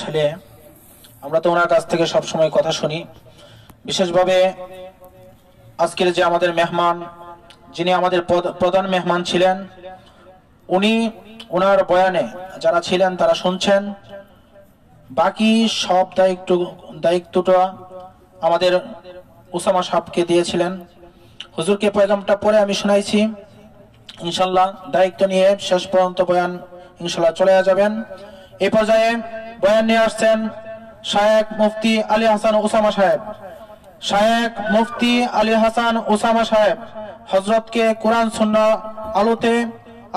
ছেলে, আমরা তো ওনার কাছ থেকে সব সময় কথা শুনি। বিশেষভাবে আজকের যে আমাদের মেহমান, যিনি আমাদের প্রধান মেহমান ছিলেন, উনি ওনার বয়ানে যারা ছিলেন তারা শুনছেন। বাকি সব দায়িত্ব, দায়িত্বটা আমাদের উসামা সাহেবকে দিয়েছিলেন। হুজুরকে পয়গামটা পরে আমি শুনাইছি। ইনশাল্লাহ দায়িত্ব নিয়ে শেষ পর্যন্ত বয়ান ইনশাল্লাহ চলে যাবেন। এই পর্যায়ে বয়ান নিয়ে আসছেন শায়েক মুফতি আলী হাসান ওসামা সাহেব। শায়েক মুফতি আলী হাসান ওসামা সাহেব হজরতকে কোরআন সন্না আলোতে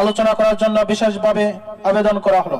আলোচনা করার জন্য বিশেষভাবে আবেদন করা হলো।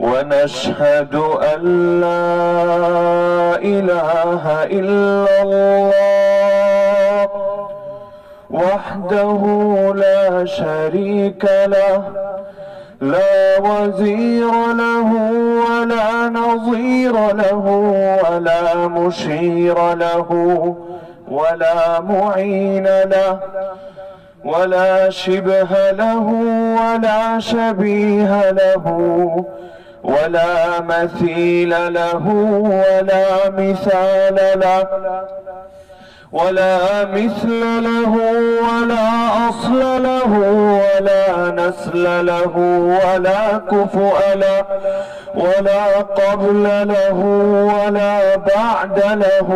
ونشهد أن لا إله إلا الله وحده لا شريك له لا وزير له ولا نظير له ولا مشير له ولا معين له ولا شبه له ولا شبيه له ولا مثيل له ولا مثال له. ولا مثل له ولا أصل له ولا نسل له ولا كفؤ له ولا قبل له ولا بعد له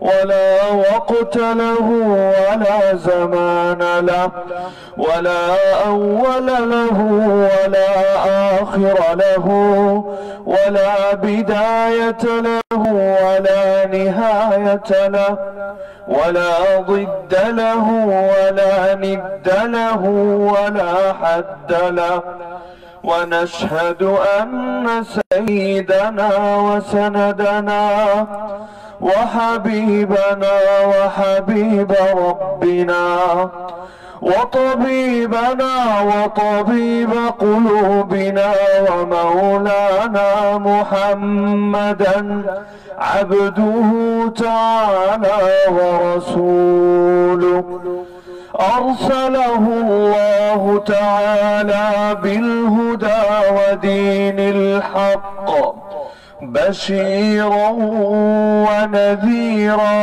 ولا وقت له ولا زمان له ولا أول له ولا آخر له ولا بداية له ولا نهاية له ولا ضد له ولا ند له ولا حد له. ونشهد أن سيدنا وسندنا وحبيبنا وحبيب ربنا وطبيبنا وطبيب قلوبنا ومولانا محمدا عبده تعالى ورسوله. أرسله الله تعالى بالهدى ودين الحق بشيرا ونذيرا.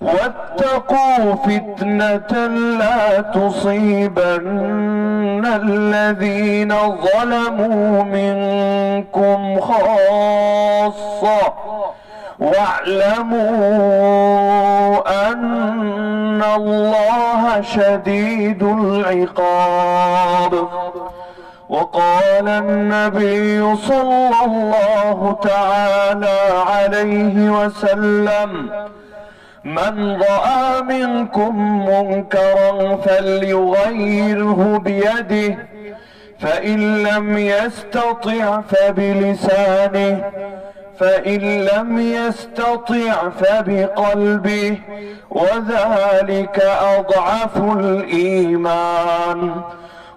واتقوا فتنة لا تصيبن الذين ظلموا منكم خاصة واعلموا أن الله شديد العقاب. وقال النبي صلى الله تعالى عليه وسلم من رأى منكم منكرا فليغيره بيده فإن لم يستطع فبلسانه فإن لم يستطع فبقلبه وذلك أضعف الإيمان.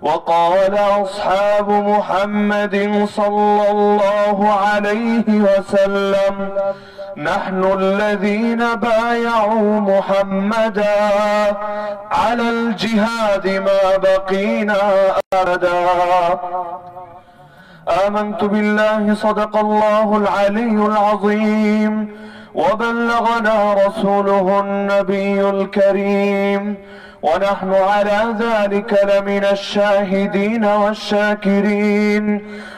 وقال أصحاب محمد صلى الله عليه وسلم نحن الذين بايعوا محمدا على الجهاد ما بقينا أبدا. آمنت بالله صدق الله العلي العظيم وبلغنا رسوله النبي الكريم. ونحن على ذلك لمن الشاهدين والشاكرين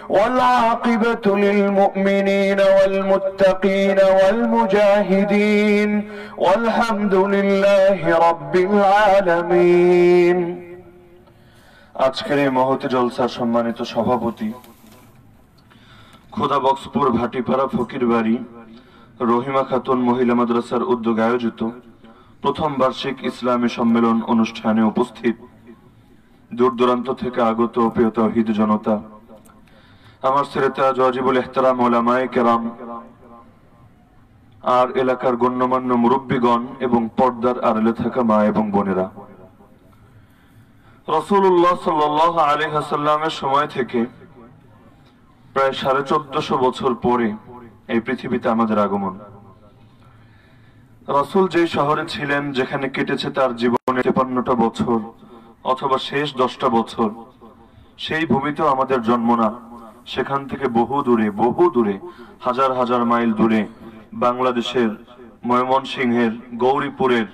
والعاقبة للمؤمنين والمتقين والمجاهدين والحمد لله رب العالمين আজকের এই মহতি জলসার সম্মানিত সভাপতি খোদা বক্সপুর ভাটিপাড়া ফকির বাড়ি রহিমা খাতুন মহিলা মাদ্রাসার উদ্যোগে আয়োজিত প্রথম বার্ষিক ইসলামী সম্মেলন অনুষ্ঠানে উপস্থিত দূর দূরান্ত থেকে আগত প্রিয় তৌহিদ জনতা, আমার সিরেতা জজিবুল এহতারাম ওলামায়ে কেরাম, আর এলাকার গণ্যমান্য মুরব্বীগণ এবং পর্দার আড়ালে থাকা মা এবং বোনেরা। রসুল্লাহ সাল্লাহ আলহাসাল্লামের সময় থেকে প্রায় সাড়ে চোদ্দশো বছর পরে এই পৃথিবীতে আমাদের আগমন। রসুল যে শহরে ছিলেন, যেখানে কেটেছে তার জীবনে তেপান্নটা বছর, অথবা শেষ দশটা বছর, সেই ভূমিতেও আমাদের জন্ম না। সেখান থেকে বহু দূরে বহু দূরে, হাজার হাজার মাইল দূরে, বাংলাদেশের ময়মনসিংহের, গৌরীপুরের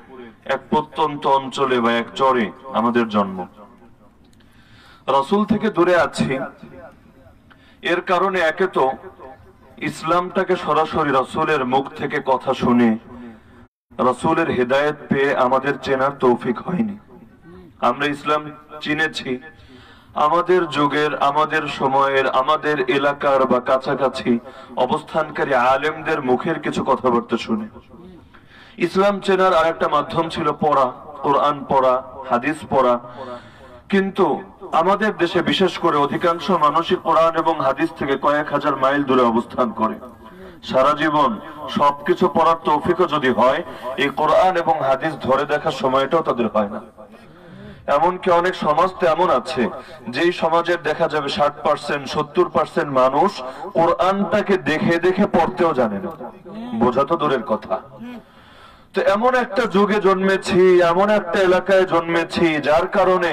এক প্রত্যন্ত অঞ্চলে বা এক চরে আমাদের জন্ম। রসুল থেকে দূরে আছি। এর কারণে একে তো ইসলামটাকে সরাসরি রসুলের মুখ থেকে কথা শুনে রসুলের হেদায়েত পেয়ে আমাদের চেনার তৌফিক হয়নি। আমরা ইসলাম চিনেছি। আমাদের যুগের, আমাদের সময়ের, আমাদের এলাকার বা কাছাকাছি অবস্থানকারী আলেমদের মুখের কিছু কথাবার্তা শুনে। ইসলাম চেনার আর একটা মাধ্যম ছিল পড়া, কোরআন পড়া, হাদিস পড়া। কিন্তু আমাদের দেশে বিশেষ করে অধিকাংশ মানুষই কোরআন এবং হাদিস থেকে কয়েক হাজার মাইল দূরে অবস্থান করে। সারা জীবন সবকিছু পড়ার তৌফিকও যদি হয়, এই কোরআন এবং হাদিস ধরে দেখার সময়টাও তাদের হয় না। এমনকি অনেক সমাজ এমন আছে, যেই সমাজের দেখা যাবে ষাট পার্সেন্ট সত্তর পার্সেন্ট মানুষ কোরআনটাকে দেখে দেখে পড়তেও জানে না। বোঝা তো দূরের কথা। তো এমন একটা যুগে জন্মেছি, এমন একটা এলাকায় জন্মেছি, যার কারণে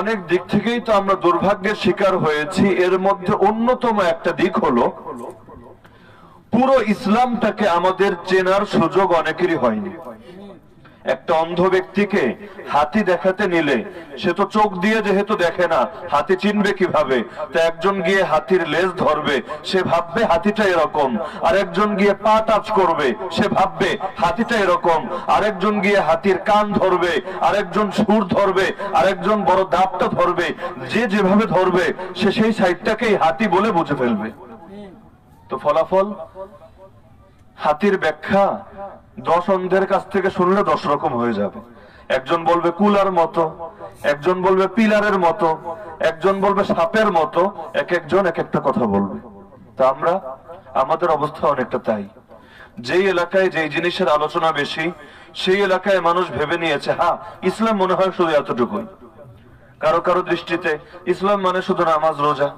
অনেক দিক থেকেই তো আমরা দুর্ভাগ্যের শিকার হয়েছি। এর মধ্যে অন্যতম একটা দিক হলো পুরো ইসলামটাকে আমাদের চেনার সুযোগ অনেকেরই হয়নি। একটা অন্ধ ব্যক্তিকে হাতি দেখাতে নিলে সে তো চোখ দিয়ে যেহেতু দেখে না, হাতি চিনবে কীভাবে? তো একজন গিয়ে হাতির লেজ ধরবে, সে ভাববে হাতিটা এরকম। আরেকজন গিয়ে পা টাচ করবে, সে ভাববে হাতিটা এরকম। আরেকজন গিয়ে হাতির কান ধরবে, আরেকজন সুর ধরবে, আরেকজন বড় দাঁতটা ধরবে, যে যেভাবে ধরবে, সে সেই সাইডটাকেই হাতি বলে বুঝে ফেলবে। তো ফলাফল? হাতির ব্যাখ্যা দশ অন্ধের কাছ থেকে শুনলে দশ রকম হয়ে যাবে। একজন বলবে কুলার মতো, একজন বলবে পিলারের মতো, একজন বলবে সাপের মতো, এক একজন এক একটা কথা বলবে। তা আমরা, আমাদের অবস্থা অনেকটা তাই। যেই এলাকায় যেই জিনিসের আলোচনা বেশি, সেই এলাকায় মানুষ ভেবে নিয়েছে হ্যাঁ ইসলাম মনে হয় শুধু এতটুকুই। কারও কারও দৃষ্টিতে, ইসলাম মানে শুধু নামাজ, রোজা।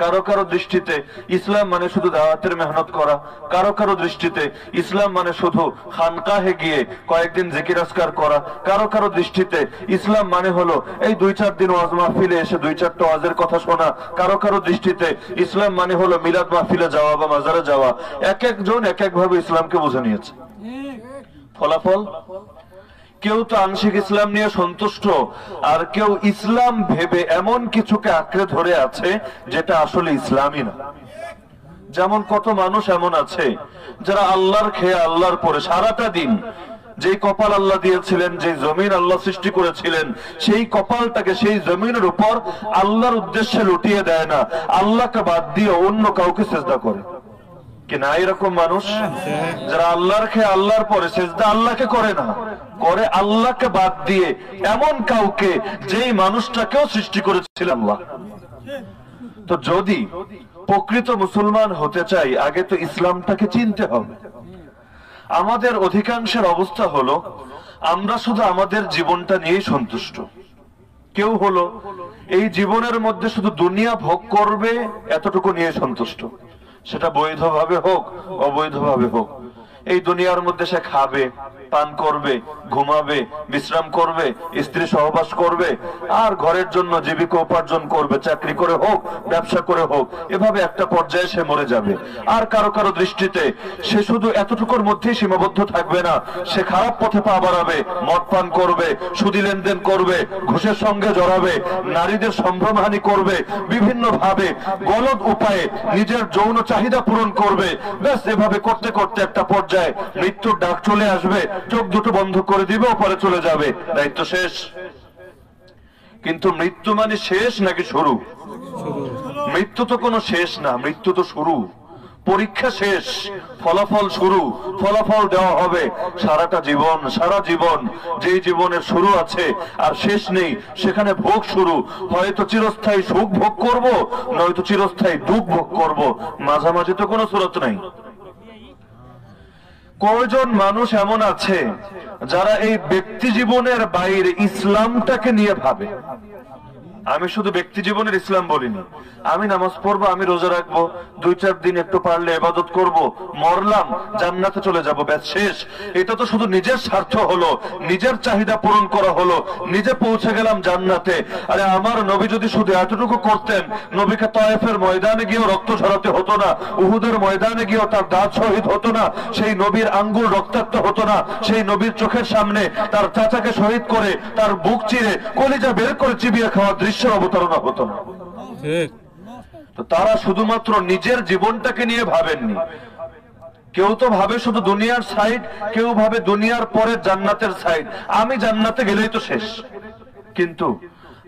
কারও কারও দৃষ্টিতে ইসলাম মানে শুধু দাওয়াতের মেহনত করা, কারও কারও দৃষ্টিতে ইসলাম মানে শুধু খানকাহে গিয়ে কয়েকদিন জিকির আসকার করা, কারও কারও দৃষ্টিতে ইসলাম মানে হলো এই দুই চার দিন ওয়াজ মাহফিলে এসে দুই চারটা ওয়াজের কথা শোনা, কারও কারও দৃষ্টিতে ইসলাম মানে হলো মিলাদ মাহফিলে যাওয়া বা মাজারে যাওয়া, এক একজন এক এক ভাবে ইসলামকে বুঝে নিয়েছে। ফলাফল? কেউ তো আংশিক ইসলাম নিয়ে সন্তুষ্ট, আর কেউ ইসলাম ভেবে এমন কিছুকে আঁকড়ে ধরে আছে যেটা আসলে ইসলামই না। যেমন কত মানুষ এমন আছে, যারা আল্লাহর খেয়ে আল্লাহর পরে সারাটা দিন যেই কপাল আল্লাহ দিয়েছিলেন যে জমিন আল্লাহ সৃষ্টি করেছিলেন, সেই কপালটাকে সেই জমিনের উপর আল্লাহর উদ্দেশ্যে লুটিয়ে দেয় না, আল্লাহকে বাদ দিয়ে অন্য কাউকে চেষ্টা করে। কি না এরকম মানুষ? যারা আল্লাহর খেয়ে আল্লাহর পরে সেজদা আল্লাহকে করে না। করে আল্লাহকে বাদ দিয়ে এমন কাউকে যেই মানুষটাকেও সৃষ্টি করেছিল আল্লাহ। তো যদি প্রকৃত মুসলমান হতে চাই, আগে তো ইসলামটাকে চিনতে হবে। আমাদের অধিকাংশের অবস্থা হলো, আমরা শুধু আমাদের জীবনটা নিয়েই সন্তুষ্ট। কেউ হলো, এই জীবনের মধ্যে শুধু দুনিয়া ভোগ করবে, এতটুকু নিয়ে সন্তুষ্ট। সেটা বৈধভাবে হোক অবৈধভাবে হোক এই দুনিয়ার মধ্যে সে খাবে। পান করবে, ঘুমাবে, বিশ্রাম করবে, স্ত্রী সহবাস করবে, আর ঘরের জন্য জীবিকা উপার্জন করবে, চাকরি করে হোক, ব্যবসা করে হোক, এভাবে একটা পর্যায়ে সে মরে যাবে। আর কারও কারও দৃষ্টিতে সে শুধু এতটুকুর মধ্যেই সীমাবদ্ধ থাকবে না, সে খারাপ পথে পা বাড়াবে, মদ পান করবে, সুদি লেনদেন করবে, ঘুষের সঙ্গে জড়াবে, নারীদের সম্ভ্রমহানি করবে, বিভিন্ন ভাবে গলদ উপায়ে নিজের যৌন চাহিদা পূরণ করবে, ব্যাস এভাবে করতে করতে একটা পর্যায়ে মৃত্যুর ডাক চলে আসবে চোখ দুটো বন্ধ করে দিবে পরে চলে যাবে। দায়িত্ব শেষ। কিন্তু মৃত্যু মানে শেষ নাকি শুরু? মৃত্যু তো কোনো শেষ না, মৃত্যু তো শুরু। পরীক্ষা শেষ, ফলাফল শুরু, ফলাফল দেওয়া হবে। সারাটা জীবন, সারা জীবন, যে জীবনের শুরু আছে, আর শেষ নেই, সেখানে ভোগ শুরু। হয়তো চিরস্থায়ী সুখ ভোগ করব, নয়তো চিরস্থায়ী দুঃখ ভোগ করব। মাঝামাঝি তো কোনো সুরত নাই। কয়জন মানুষ এমন আছে যারা এই ব্যক্তি জীবনের বাইরে ইসলামটাকে নিয়ে ভাবে? আমি শুধু ব্যক্তি জীবনের ইসলাম বলিনি। আমি নামাজ পড়ব, আমি রোজা রাখব, দুই চার দিন একটু পারলে এবাদত করব, মরলাম, জান্নাতে চলে যাব, ব্যাস শেষ। এটা তো শুধু নিজের স্বার্থ হলো, নিজের চাহিদা পূরণ করা হলো, নিজে পৌঁছে গেলাম জান্নাতে। আরে আমার নবী যদি শুধু এতটুকু করতেন, নবীকে তয়েফের ময়দানে গিয়েও রক্ত ঝরাতে হতো না, উহুদের ময়দানে গিয়েও তার দাঁত শহীদ হতো না, সেই নবীর আঙ্গুল রক্তাক্ত হতো না, সেই নবীর চোখের সামনে তার চাচাকে শহীদ করে, তার বুক চিরে কলিজা বের করে চিবিয়ে খাওয়ার দৃশ্যের অবতারণা হতো না তো তারা শুধুমাত্র নিজের জীবনটাকে নিয়ে ভাবেননি। কেউ তো ভাবে শুধু দুনিয়ার সাইড কেউ ভাবে দুনিয়ার পরে জান্নাতের সাইড আমি জান্নাতে গেলেই তো শেষ। কিন্তু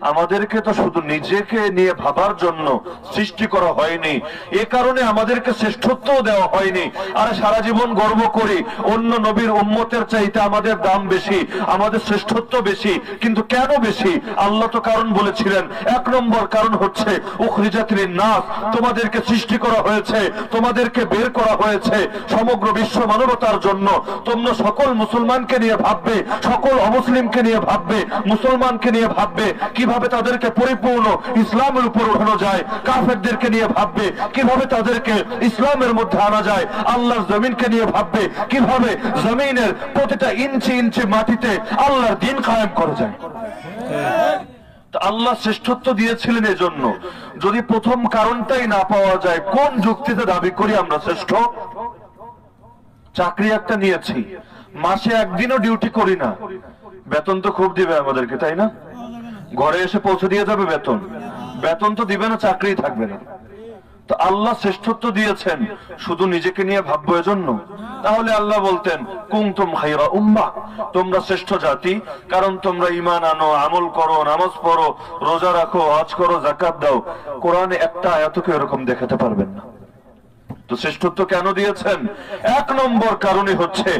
আমাদেরকে তো শুধু নিজেকে নিয়ে ভাবার জন্য সৃষ্টি করা হয়নি। এ কারণে আমাদেরকে শ্রেষ্ঠত্ব দেওয়া হয়নি। আর সারা জীবন গর্ব করি, অন্য নবীর উম্মতের চাইতে আমাদের দাম বেশি, আমাদের শ্রেষ্ঠত্ব বেশি, কিন্তু কেন বেশি? আল্লাহ তো কারণ বলেছিলেন। এক নম্বর কারণ হচ্ছে উখরিজাতির নাস তোমাদেরকে সৃষ্টি করা হয়েছে, তোমাদেরকে বের করা হয়েছে সমগ্র বিশ্ব মানবতার জন্য। তোমরা সকল মুসলমানকে নিয়ে ভাববে, সকল অমুসলিমকে নিয়ে ভাববে, মুসলমানকে নিয়ে ভাববে, কীভাবে তাদেরকে পরিপূর্ণ ইসলামের উপর উঠানো যায়, কাফেরদেরকে নিয়ে ভাববে, কীভাবে তাদেরকে ইসলামের মধ্যে আনা যায়, আল্লাহর জমিনকে নিয়ে ভাববে, কীভাবে জমিনের প্রতিটা ইঞ্চি ইঞ্চি মাটিতে আল্লাহর দিন কায়েম করে যায়। আল্লাহ শ্রেষ্ঠত্ব দিয়েছিলেন এজন্য। যদি প্রথম কারণটাই না পাওয়া যায়, কোন যুক্তিতে দাবি করি আমরা শ্রেষ্ঠ? চাকরি একটা নিয়েছি, মাসে একদিনও ডিউটি করি না। বেতন তো খুব দিবে আমাদেরকে, তাই না? ঘরে এসে পৌঁছে দিয়ে যাবে বেতন। বেতন তো দিবে না চাকরি থাকবে না। তো আল্লাহ শ্রেষ্ঠত্ব দিয়েছেন, শুধু নিজেকে নিয়ে ভাববো এজন্য। তাহলে আল্লাহ বলতেন কুমতুম খাইরা উম্মা তোমরা শ্রেষ্ঠ জাতি, কারণ তোমরা ইমান আনো, আমল করো, নামাজ পড়ো, রোজা রাখো, হজ করো জাকাত দাও। কোরআনে একটা আয়াতকে এরকম দেখাতে পারবেন না। তো শ্রেষ্ঠত্ব কেন দিয়েছেন? এক নম্বর কারণে হচ্ছে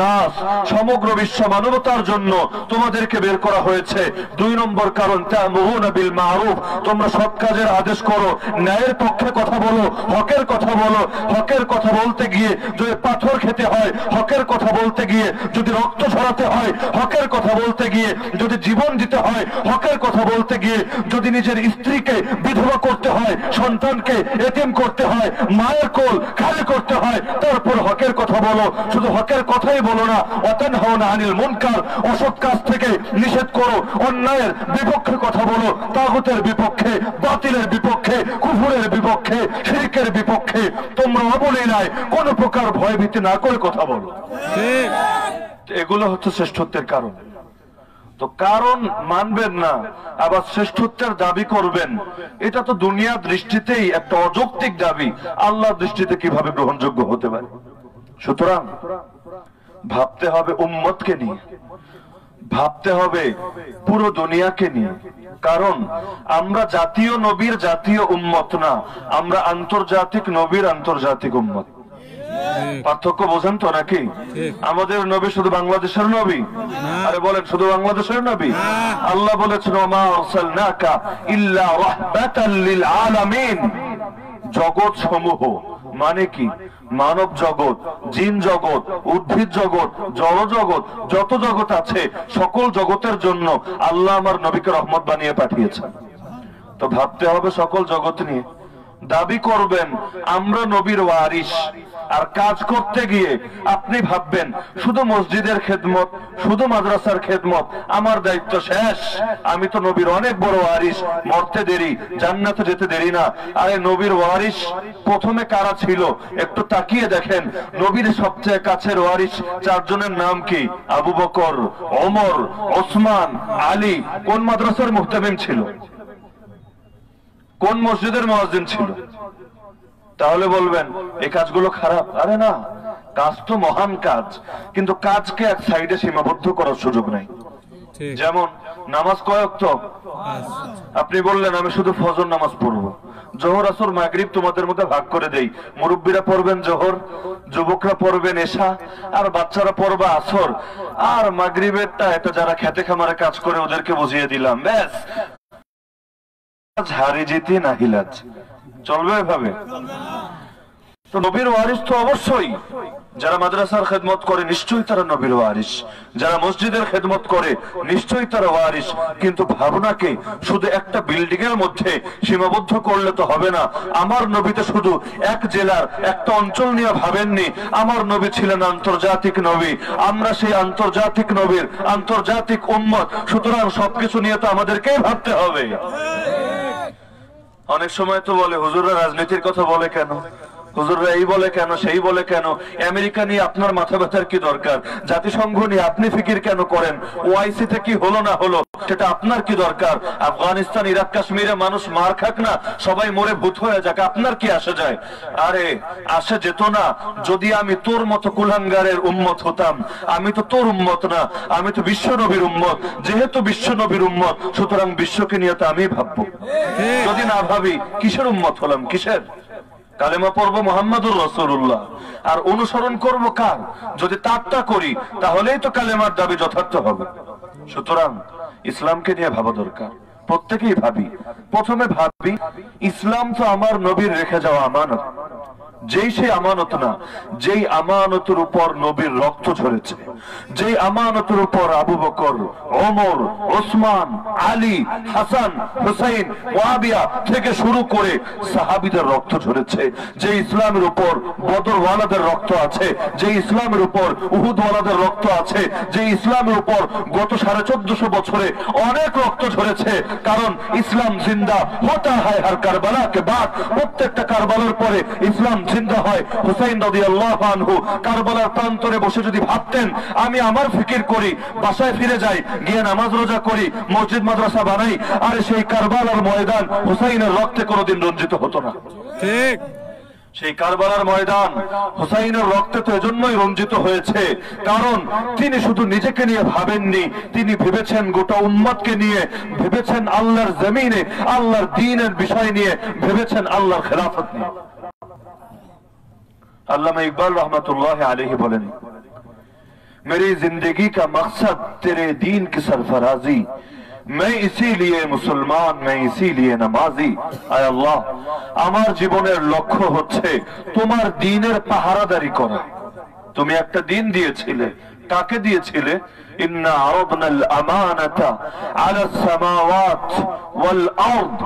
নাস সমগ্র বিশ্ব মানবতার জন্য তোমাদেরকে বের করা হয়েছে। দুই নম্বর কারণ, তা'মুরুনা বিল মারুফ। তোমরা সৎ কাজের আদেশ করো, ন্যায়ের পক্ষে কথা বলো, হকের কথা বলো। হকের কথা বলতে গিয়ে যদি পাথর খেতে হয়, হকের কথা বলতে গিয়ে যদি রক্ত ঝরাতে হয়, হকের কথা বলতে গিয়ে যদি জীবন দিতে হয়, হকের কথা বলতে গিয়ে যদি নিজের স্ত্রীকে বিধবা করতে হয়, সন্তানকে এতিম করতে হয় মায়ের কোল খালি করতে হয়। তারপর হকের কথা বলো। শুধু হকের কথাই বলো না। অতেন হও না আনিল মুনকার। অসৎ কাজ থেকে নিষেধ করো। অন্যায়ের বিপক্ষে কথা বলো। তাগুতের বিপক্ষে বাতিলের বিপক্ষে কুফুরের বিপক্ষে শিরকের বিপক্ষে। তোমরা অবলি নাই কোন প্রকার ভয় ভীতি না করে কথা বলো। এগুলো হচ্ছে শ্রেষ্ঠত্বের কারণ। তো কারণ মানবেন না, আবার শ্রেষ্ঠত্বের দাবি করবেন। এটা তো দুনিয়া দৃষ্টিতেই একটা অযৌক্তিক দাবি। আল্লাহ দৃষ্টিতে কীভাবে গ্রহণযোগ্য হতে পারে? সুতরাং ভাবতে হবে উম্মতকে নিয়ে। ভাবতে হবে পুরো দুনিয়াকে নিয়ে। কারণ আমরা জাতীয় নবীর জাতীয় উম্মত না, আমরা আন্তর্জাতিক নবীর আন্তর্জাতিক উম্মত। পার্থক্য বোঝেন তো নাকি? আমাদের নবী শুধু বাংলাদেশের নবী? আরে বলেন শুধু বাংলাদেশের নবী? আল্লাহ বলেছেন ওমা আরসালনাকা ইল্লা রাহমাতাল লিল আলামিন। জগৎ সমূহ মানে কি? মানব জগৎ জিন জগৎ উদ্ভিদ জগৎ জড় জগৎ যত জগৎ আছে সকল জগতের জন্য আল্লাহ আমার নবীকে রহমত বানিয়ে পাঠিয়েছেন। তো ভাবতে হবে সকল জগৎ নিয়ে। দাবি করবেন, আমরা নবীর ওয়ারিস আর কাজ করতে গিয়ে আপনি ভাববেন, শুধু মসজিদের খেদমত, শুধু মাদ্রাসার খেদমত, আমার দায়িত্ব শেষ। আমি তো নবীর অনেক বড় ওয়ারিস মরতে দেরি, জান্নাতে যেতে দেরি না। আরে নবীর ওয়ারিস প্রথমে কারা ছিল? একটু তাকিয়ে দেখেন, নবীর সবচেয়ে কাছের ওয়ারিস চারজনের নাম কি? আবু বকর, ওমর, ওসমান, আলী, কোন মাদ্রাসার মুহতামিম ছিল? কোন মসজিদের মহাজিন ছিল? তাহলে বলবেন এই কাজগুলো খারাপ? আরে না কাজ তো মহান কাজ কিন্তু কাজকে এক সাইডে সীমাবদ্ধ করার সুযোগ নাই। যেমন নামাজ কয়েক তো আপনি বললেন আমি শুধু ফজর নামাজ পড়ব। জোহর আসর মাগরিব তোমাদের মধ্যে ভাগ করে দেই। মুরব্বীরা পড়বেন জোহর যুবকরা পড়বেন এশা আর বাচ্চারা পড়বে আসর। আর মাগরিবেরটা এটা যারা খেতে খামারে কাজ করে ওদেরকে বুঝিয়ে দিলাম ব্যাস। ঝাড়ি যেতে না হিলাজ চলবে এভাবে। তো নবীর ওয়ারিস তো অবশ্যই। যারা মাদ্রাসার খেদমত করে, নিশ্চয়ই তারা নবীর ওয়ারিস যারা মসজিদের খেদমত করে, নিশ্চয়ই তারা ওয়ারিস কিন্তু ভাবনাকে শুধু একটা বিল্ডিং এর মধ্যে সীমাবদ্ধ করলে তো হবে না। আমার নবীতে শুধু এক জেলার, একটা অঞ্চল নিয়ে ভাবেননি। আমার নবী ছিলেন আন্তর্জাতিক নবী। আমরা সেই আন্তর্জাতিক নবীর, আন্তর্জাতিক উম্মত। সুতরাং সবকিছু নিয়ে তো আমাদেরকেই ভাবতে হবে। অনেক সময় তো বলে, হুজুররা রাজনীতির কথা বলে কেন? হুজুররা এই বলে কেন সেই বলে কেন? আমেরিকা নিয়ে আপনার মাথা ব্যথার কি দরকার? জাতিসংঘ নিয়ে আপনি ফিকির কেন করেন? ওআইসি তে কি হলো না হলো? সেটা আপনার কি দরকার? আফগানিস্তান ইরাক কাশ্মীরে মানুষ মার খাক না? সবাই মরে ভূত হয়ে যাক আপনার কি আসে যায়? আরে আসে যেত না যদি আমি তোর মতো কুলাঙ্গারের উম্মত হতাম। আমি তো তোর উম্মত না আমি তো বিশ্ব নবীর উম্মত। যেহেতু বিশ্ব নবীর উম্মত সুতরাং বিশ্বকে নিয়ে তো আমি ভাববো। যদি না ভাবি কিসের উম্মত হলাম? কিসের? কালেমা পড়ব মোহাম্মদুর রসুল্লাহ আর অনুসরণ করব কার? যদি তারটা করি, তাহলেই তো কালেমার দাবি যথার্থ হবে। সুতরাং ইসলামকে নিয়ে ভাবা দরকার। প্রত্যেকেই ভাবি। প্রথমে ভাবি, ইসলাম তো আমার নবীর রেখে যাওয়া আমানত। যেই সে আমানত না, যেই আমানতের উপর নবীর রক্ত ঝরেছে, যেই আমানতের উপর আবু বকর, ওমর, ওসমান, আলী, হাসান, হুসাইন ওয়াবিয়া থেকে শুরু করে সাহাবিদের রক্ত ঝরেছে, যে ইসলামের উপর বদরওয়ালাদের রক্ত আছে, যে ইসলামের উপর উহুদওয়ালাদের রক্ত আছে, যে ইসলামের উপর গত সাড়ে চোদ্দশো বছরে অনেক রক্ত ঝরেছে, কারণ ইসলাম জিন্দা হতা হয় আর কারবালাকে বাদ প্রত্যেকটা কারবালার পরে ইসলাম জিন্দা হয়। হুসাইন নদী আল্লাহ আনহু কারবালার প্রান্তরে বসে যদি ভাবতেন আমি আমার ফিকির করি বাসায় ফিরে যাই গিয়ে নামাজ রোজা করি মসজিদ মাদ্রাসা বানাই আর সেই কারবালার ময়দান হুসাইনের রক্তে কোনোদিন রঞ্জিত হতো না। ঠিক। সেই কারবালার ময়দান হুসাইনের রক্তে তো এজন্যই রঞ্জিত হয়েছে কারণ তিনি শুধু নিজেকে নিয়ে ভাবেননি তিনি ভেবেছেন গোটা উম্মতকে নিয়ে ভেবেছেন আল্লাহর জমিনে আল্লাহর দিনের বিষয় নিয়ে ভেবেছেন আল্লাহর খেলাফত নিয়ে। علامہ اقبال رحمت اللہ علیہ بولن میری زندگی کا مقصد تیرے دین کی سرفرازی، میں اسی لیے مسلمان، میں اسی لیے নামাজি আয় আল্লাহ আমার জীবনের লক্ষ্য হচ্ছে তোমার দিনের পাহারাদারি করা। তুমি একটা দিন দিয়েছিলে কাকে দিয়েছিলে ইন্না আরাদনাল আমানাতা আলা সামাওয়াত ওয়াল আরদ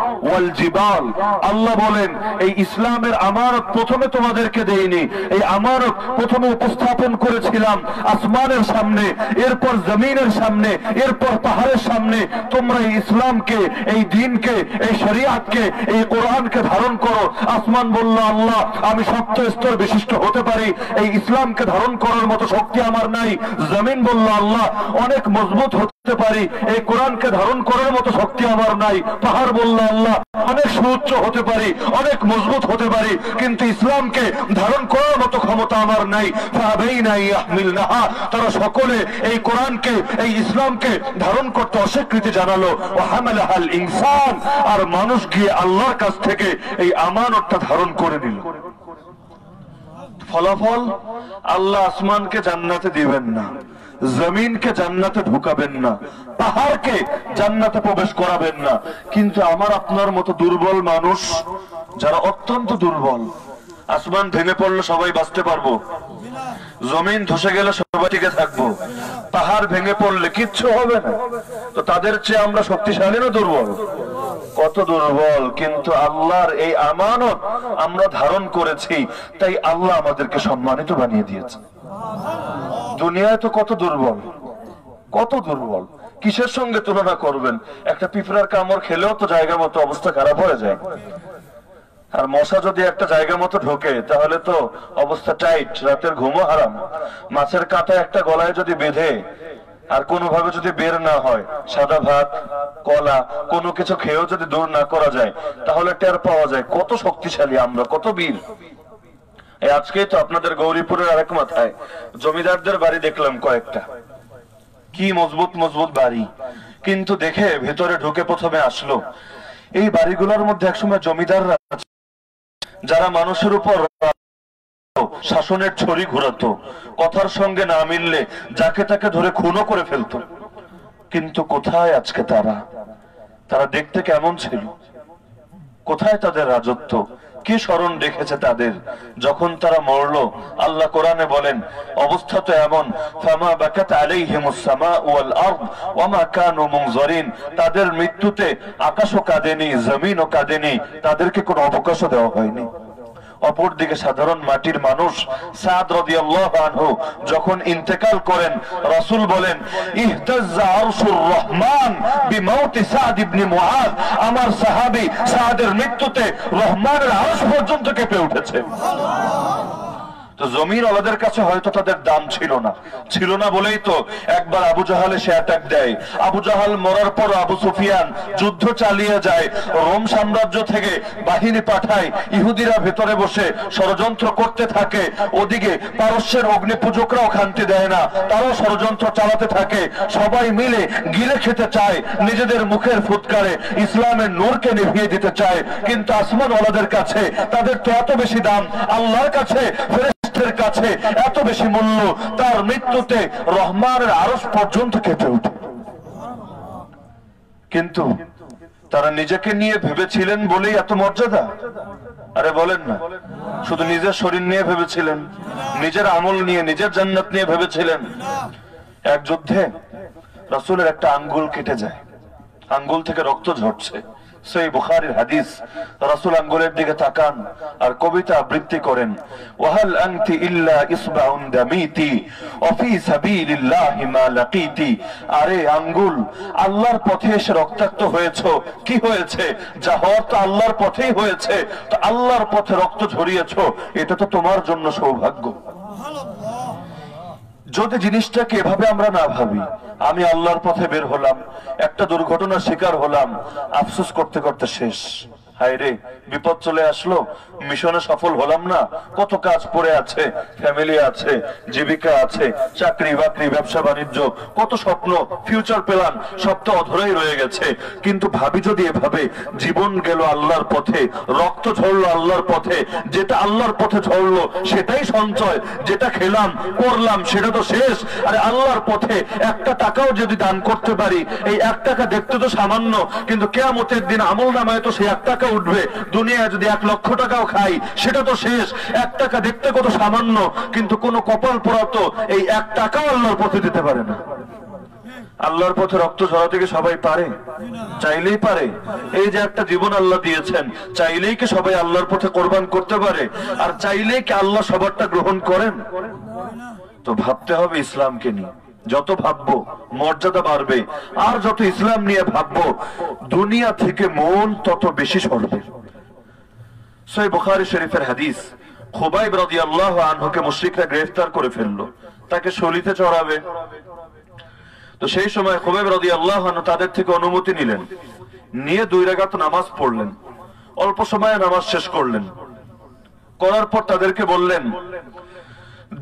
আল্লাহ বলেন, এই ইসলামের আমানত প্রথমে তোমাদেরকে দেইনি, এই আমানত প্রথমে উপস্থাপন করেছিলাম আসমানের সামনে, এরপর জমিনের সামনে, এরপর পাহাড়ের সামনে। তোমরা এই ইসলামকে, এই দিনকে, এই শরিয়াতকে, এই কোরআনকে ধারণ করো। আসমান বলল, আল্লাহ, আমি সপ্ত স্তর বিশিষ্ট হতে পারি, এই ইসলামকে ধারণ করার মতো শক্তি আমার নাই। জমিন বলল, আল্লাহ অনেক মজবুত হতে পারি। এই কোরআনকে ধারণ করার মতো শক্তি আমার নাই। পাহাড় বলল, আল্লাহ, অনেক সুউচ্চ হতে পারি, অনেক মজবুত হতে পারি, কিন্তু ইসলামকে ধারণ করার মতো ক্ষমতা আমার নাই। ফাবেই নাই আহমিল নাহা তারা সকলে এই কোরআনকে, এই ইসলামকে ধারণ করতে অস্বীকৃতি জানালো। ও হামালাহাল ইনসান। আর মানুষ গিয়ে আল্লাহর কাছ থেকে এই আমানতটা ধারণ করে নিল। ফলাফল, আল্লাহ আসমানকে জান্নাতে দিবেন না। জমিনকে জান্নাতে ঢুকাবেন না, পাহাড়কে জান্নাতে প্রবেশ করাবেন না। কিন্তু আমার আপনার মতো দুর্বল মানুষ, যারা অত্যন্ত দুর্বল, আসমান ভেঙে পড়লে সবাই বাঁচতে পারব। জমিন ধসে গেলে সবাই টিকে থাকব। পাহাড় ভেঙে পড়লে কিচ্ছু হবে না। তো তাদের চেয়ে আমরা শক্তিশালী না দুর্বল? কত দুর্বল, কিন্তু আল্লাহর এই আমানত আমরা ধারণ করেছি, তাই আল্লাহ আমাদেরকে সম্মানিত বানিয়ে দিয়েছে। দুনিয়ায় তো কত দুর্বল কত দুর্বল। কিসের সঙ্গে তুলনা করবেন? একটা পিঁপড়ার কামড় খেলেও তো জায়গা মতো অবস্থা খারাপ হয়ে যায়। আর মশা যদি একটা জায়গা মতো ঢোকে, তাহলে তো অবস্থা টাইট, রাতের ঘুমও হারাম। মাছের কাঁটা একটা গলায় যদি বেঁধে আর কোনোভাবে যদি বের না হয়, সাদা ভাত, কলা, কোনো কিছু খেয়েও যদি দূর না করা যায়, তাহলে টের পাওয়া যায় কত শক্তিশালী আমরা, কত বীর। এই আজকেই তো আপনাদের গৌরীপুরের আরেক মাথায় জমিদারদের বাড়ি দেখলাম কয়েকটা। কি মজবুত মজবুত বাড়ি। কিন্তু দেখে ভেতরে ঢুকে প্রথমে আসলো, এই বাড়িগুলোর মধ্যে একসময় জমিদাররা যারা মানুষের উপর শাসনের ছড়ি ঘুরাতো, কথার সঙ্গে না মিললে যাকে তাকে ধরে খুনও করে ফেলতো। কিন্তু কোথায় আজকে তারা? তারা দেখতে কেমন ছিল? কোথায় তাদের রাজত্ব? কি স্মরণ রেখেছে তাদের? যখন তারা মরলো, আল্লাহ কোরআনে বলেন, অবস্থা তো এমন তাদের মৃত্যুতে আকাশও কাঁদেনি, জমিনও কাঁদেনি, তাদেরকে কোনো অবকাশও দেওয়া হয়নি। অপরদিকে সাধারণ মাটির মানুষ সাদ রাদিয়াল্লাহু আনহু যখন ইন্তেকাল করেন, রাসূল বলেন, ইহতাজ্জা আরশুর রহমান বিমাউতি সাদ ইবনে মুআজ। আমার সাহাবী সাদের মৃত্যুতে রহমানের আরশ পর্যন্ত কেঁপে উঠেছে। তো জমির ওলাদের কাছে হয়তো তাদের দাম ছিল না। ছিল না বলেই তো একবার আবু জাহালে সে অ্যাটাক দেয়। আবু জাহাল মরার পর আবু সুফিয়ান যুদ্ধ চালিয়ে যায়, রোম সাম্রাজ্য থেকে বাহিনী পাঠায়, ইহুদিরা ভেতরে বসে ষড়যন্ত্র করতে থাকে, ওদিকে পারস্যের অগ্নি পূজকরাও খান্তি দেয় না, তারাও ষড়যন্ত্র চালাতে থাকে, সবাই মিলে গিলে খেতে চায়, নিজেদের মুখের ফুৎকারে ইসলামের নূরকে নিভিয়ে দিতে চায়, কিন্তু আসমান ওলাদের কাছে তাদের তো এত বেশি দাম, আল্লাহর কাছে ফেরেশতাদের কাছে এত বেশি মূল্য, তার মৃত্যুতে রহমানের আরস পর্যন্ত কেঁপে ওঠে কিন্তু তারা নিজেকে নিয়ে ভেবেছিলেন বলেই এত মর্যাদা? আরে বলেন না, শুধু নিজের শরীর নিয়ে ভেবেছিলেন, নিজের আমল নিয়ে, নিজের জান্নাত নিয়ে ভেবেছিলেন? এক যুদ্ধে রাসূলের একটা আঙ্গুল কেটে যায়, আঙ্গুল থেকে রক্ত ঝরছে। সেই বুখারীর হাদিস। রাসূল আঙ্গুলের দিকে তাকান আর কবিতা আবৃত্তি করেন। ওয়াহাল আনতি ইল্লা ইসবাউন দামিতি ওফি সাবিলিল্লাহি মা লাকিতি। আরে আঙ্গুল, আল্লাহর পথে এসে রক্তাক্ত হয়েছো। কি হয়েছে? যা হওয়ার তো আল্লাহর পথেই হয়েছে। তো আল্লাহর পথে রক্ত ঝরিয়েছো। এটা তো তোমার জন্য সৌভাগ্য। যদি জিনিসটাকে এভাবে আমরা না ভাবি, আমি আল্লাহর পথে বের হলাম, একটা দুর্ঘটনার শিকার হলাম, আফসোস করতে করতে শেষ। হায় বিপদ চলে আসলো, মিশনে সফল হলাম না, কত কাজ পড়ে আছে ফ্যামিলি আছে, জীবিকা আছে, চাকরি বাকরি, ব্যবসা বাণিজ্য, কত স্বপ্ন ফিউচার প্ল্যান সব অধরেই রয়ে গেছে। কিন্তু ভাবি যদি এভাবে, জীবন গেল আল্লাহর পথে, রক্ত ঝরলো আল্লাহর পথে, যেটা আল্লাহর পথে ঝরলো, সেটাই সঞ্চয়, যেটা খেলাম, করলাম, সেটা তো শেষ। আরে আল্লাহর পথে একটা টাকাও যদি দান করতে পারি, এই এক টাকা দেখতে তো সামান্য, কিন্তু কেয়ামতের দিন আমল নামায় তো সেই এক টাকা উঠবে। দুনিয়ায় যদি এক লক্ষ টাকাও খাই, সেটা তো শেষ। এক টাকা দেখতে কত সামান্য, কিন্তু কোন কপাল পোড়া তো এই এক টাকাও আল্লাহর পথে দিতে পারে না। আল্লাহর পথে রক্ত ঝরাতে কি সবাই পারে, চাইলেই পারে। এই যে একটা জীবন আল্লাহ দিয়েছেন, চাইলেই কি সবাই আল্লাহর পথে কোরবান করতে পারে? আর চাইলেই কি আল্লাহ সবারটা গ্রহণ করেন? তো ভাবতে হবে ইসলামকে নিয়ে। যত ভাববো, মর্যাদা বাড়বে। আর যত ইসলাম নিয়ে ভাববো, দুনিয়া থেকে মন তত বেশি সরবে। সই বুখারি শরীফের হাদিস, খুবাইব রাদিয়াল্লাহু আনহুকে মুশরিকরা গ্রেফতার করে ফেলল। তাকে শলিতে চড়াবে। তো সেই সময় খুবেব রদি আল্লাহ তাদের থেকে অনুমতি নিলেন। নিয়ে দুই রাগাত নামাজ পড়লেন। অল্প সময়ে নামাজ শেষ করলেন। করার পর তাদেরকে বললেন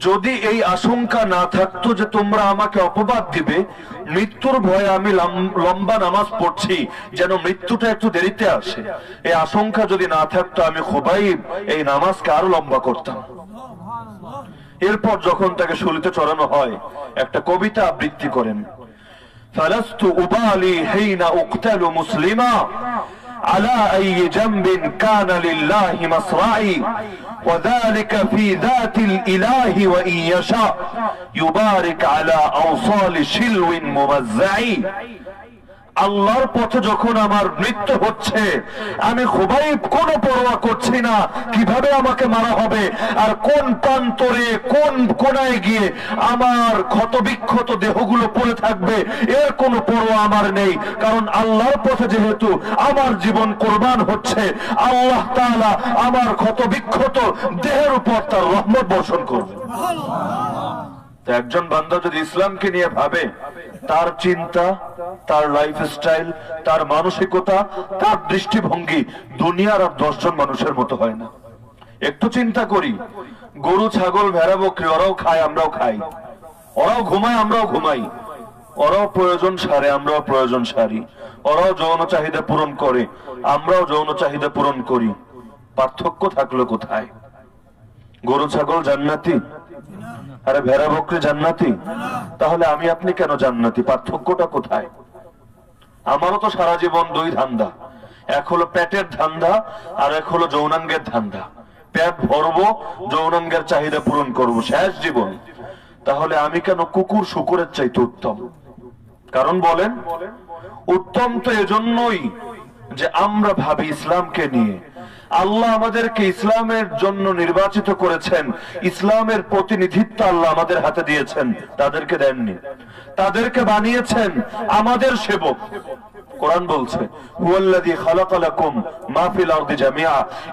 যদি এই আশঙ্কা না থাকতো যে তোমরা আমাকে অপবাদ দিবে, মৃত্যুর ভয়ে আমি লম্বা নামাজ পড়ছি, যেন মৃত্যুটা একটু দেরিতে আসে। এই আশঙ্কা যদি না থাকতো, আমি খোবাই এই নামাজকে আরও লম্বা করতাম। এরপর যখন তাকে শুলিতে চড়ানো হয়, একটা কবিতা আবৃত্তি করেন। ফালাস্তু উবালি হেইনা উক্তালু মুসলিমা على أي جنب كان لله مصرعي. وذلك في ذات الإله وإن يشاء. يبارك على أوصال شلو ممزعي. আল্লাহর পথে যখন আমার মৃত্যু হচ্ছে, আমি খুবই কোনো পরোয়া করছি না, কীভাবে আমাকে মারা হবে, আর কোন প্রান্তরে, কোন কোনায় গিয়ে আমার ক্ষত বিক্ষত দেহগুলো পড়ে থাকবে, এর কোনো পরোয়া আমার নেই। কারণ আল্লাহর পথে যেহেতু আমার জীবন কোরবান হচ্ছে, আল্লাহ তাআলা আমার ক্ষত বিক্ষত দেহের উপর তার রহমত বর্ষণ করবে। একজন বান্দা যদি ইসলামকে নিয়ে ভাবে তার চিন্তা, তার লাইফ স্টাইল তার মানসিকতা, তার দৃষ্টিভঙ্গি দুনিয়ার আর দশজন মানুষের মতো হয় না। একটু চিন্তা করি, গরু, ছাগল, ভেড়া, বকরি, ওরাও খায়, আমরাও খাই। ওরাও ঘুমায়, আমরাও ঘুমাই। ওরাও প্রয়োজন সারে, আমরাও প্রয়োজন সারি। ওরাও যৌন চাহিদা পূরণ করে, আমরাও যৌন চাহিদা পূরণ করি। পার্থক্য থাকল কোথায়? গরু, ছাগল, জান্নাতি আরে ভেড়া বকরি জান্নাতি? তাহলে আমি আপনি কেন জান্নাতি? পার্থক্যটা কোথায়? আমারও তো সারা জীবন দুই ধান্দা। এক হলো পেটের ধান্দা, আর এক হলো যৌনাঙ্গের ধান্দা। পেট ভরবো, যৌনাঙ্গের চাহিদা পূরণ করব, শেষ জীবন। তাহলে আমি কেন কুকুর শুকুরের চাইতে উত্তম? কারণ বলেন, উত্তম তো এজন্যই যে আমরা ভাবি ইসলামকে নিয়ে আল্লাহ আমাদেরকে ইসলামের জন্য নির্বাচিত করেছেন। ইসলামের প্রতিনিধিত্ব আল্লাহ আমাদের হাতে দিয়েছেন। তাদেরকে দেননি। তাদেরকে বানিয়েছেন আমাদের সেবক। কোরআন বলছে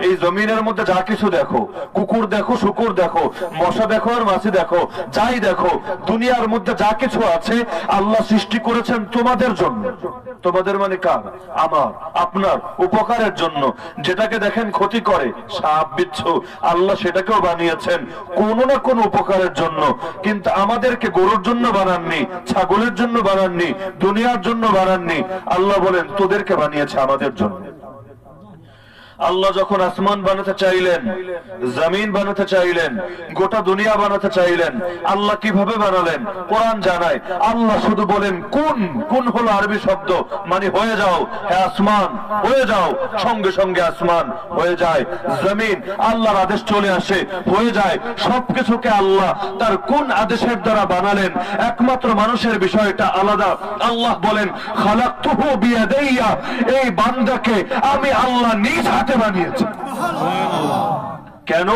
এই জমিনের মধ্যে যা কিছু দেখো, কুকুর দেখো, শুকুর দেখো, মশা দেখো আর মাছি দেখো, যাই দেখো, দুনিয়ার মধ্যে যা কিছু আছে আল্লাহ সৃষ্টি করেছেন তোমাদের জন্য। তোমাদের মানে কার? আমার, আপনার, উপকারের জন্য। যেটাকে দেখেন ক্ষতি করে, সাপ, বিচ্ছু, আল্লাহ সেটাকেও বানিয়েছেন কোনো না কোনো উপকারের জন্য। কিন্তু আমাদেরকে গরুর জন্য বানাননি, ছাগলের জন্য বানাননি, দুনিয়ার জন্য বানাননি, আল্লাহ বলেন তোদেরকে বানিয়েছে আমাদের জন্য। আল্লাহ যখন আসমান বানাতে চাইলেন, জমিন বানাতে চাইলেন, গোটা দুনিয়া বানাতে চাইলেন, আল্লাহ কীভাবে বানালেন? কোরআন জানায়, আল্লাহ শুধু বলেন, কোন কোন হলো আরবি শব্দ মানে হয়ে যাও হ্যাঁ আসমান, হয়ে যাও, সঙ্গে সঙ্গে আসমান হয়ে যায়, জমিন, আল্লাহর আদেশ চলে আসে, হয়ে যায়, সবকিছুকে আল্লাহ তার কোন আদেশের দ্বারা বানালেন? একমাত্র মানুষের বিষয়টা আলাদা, আল্লাহ বলেন, খালাক্তুহু বিয়াদাইয়া এই বান্দাকে আমি আল্লাহ নিজ হাতে বানিয়েছি। কেন?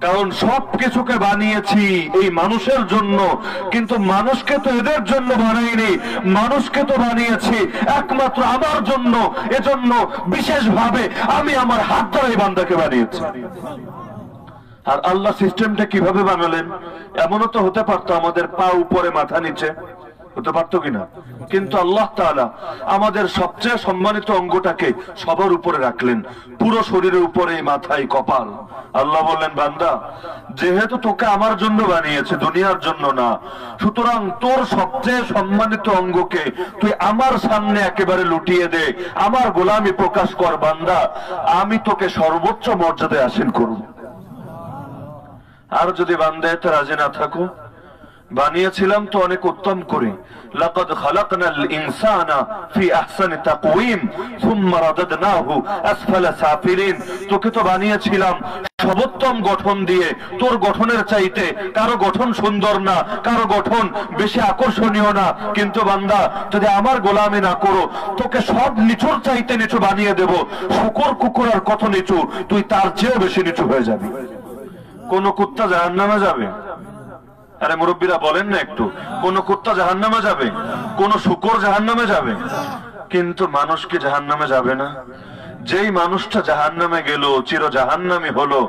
কারণ সব কিছুকে বানিয়েছি এই মানুষের জন্য। কিন্তু মানুষকে তো এদের জন্য বানাইনি। মানুষকে তো বানিয়েছি একমাত্র আমার জন্য। এজন্য বিশেষভাবে আমি আমার হাত এই বান্দাকে বানিয়েছি। আর আল্লাহ সিস্টেমটা কীভাবে বানালেন? এমনও তো হতে পারতো আমাদের পা উপরে, মাথা নিচে। হতে পারতো কিনা? কিন্তু আল্লাহ তাআলা আমাদের সবচেয়ে সম্মানিত অঙ্গটাকে সবার উপরে রাখলেন। পুরো শরীরের উপরে মাথায় কপাল। আল্লাহ বললেন, বান্দা, যেহেতু তোকে আমার জন্য বানিয়েছে, দুনিয়ার জন্য না, সুতরাং তোর সবচেয়ে সম্মানিত অঙ্গকে তুই আমার সামনে একেবারে লুটিয়ে দে, আমার গোলামি প্রকাশ কর, বান্দা, আমি তোকে সর্বোচ্চ মর্যাদায় আসীন করব। আর যদি বান্দা এতে রাজি না থাকো বানিয়েছিলাম তো অনেক উত্তম করে। খালাকনাল ইনসানা ফি আহসানি তাকওয়িম, সুম্মা রাদাদনাহু আসফালা তোকে তো বানিয়েছিলাম সর্বোত্তম গঠন দিয়ে। তোর গঠনের চাইতে কারও গঠন সুন্দর না, কারও গঠন বেশি আকর্ষণীয় না। কিন্তু বান্দা, যদি আমার গোলামি না করো, তোকে সব নিচুর চাইতে নিচু বানিয়ে দেব। শুকর কুকুর আর কত নিচু, তুই তার চেয়েও বেশি নিচু হয়ে যাবি। কোন কুত্তা জাহান্নামে যাবে? আরে মুরব্বীরা, বলেন না একটু। কোন কুত্তা জাহান্নামে যাবে, কোন শুকর জাহান্নামে যাবে। কিন্তু মানুষ কি জাহান্নামে যাবে না? যেই মানুষটা জাহান্নামে গেল, চির জাহান্নামি হলো,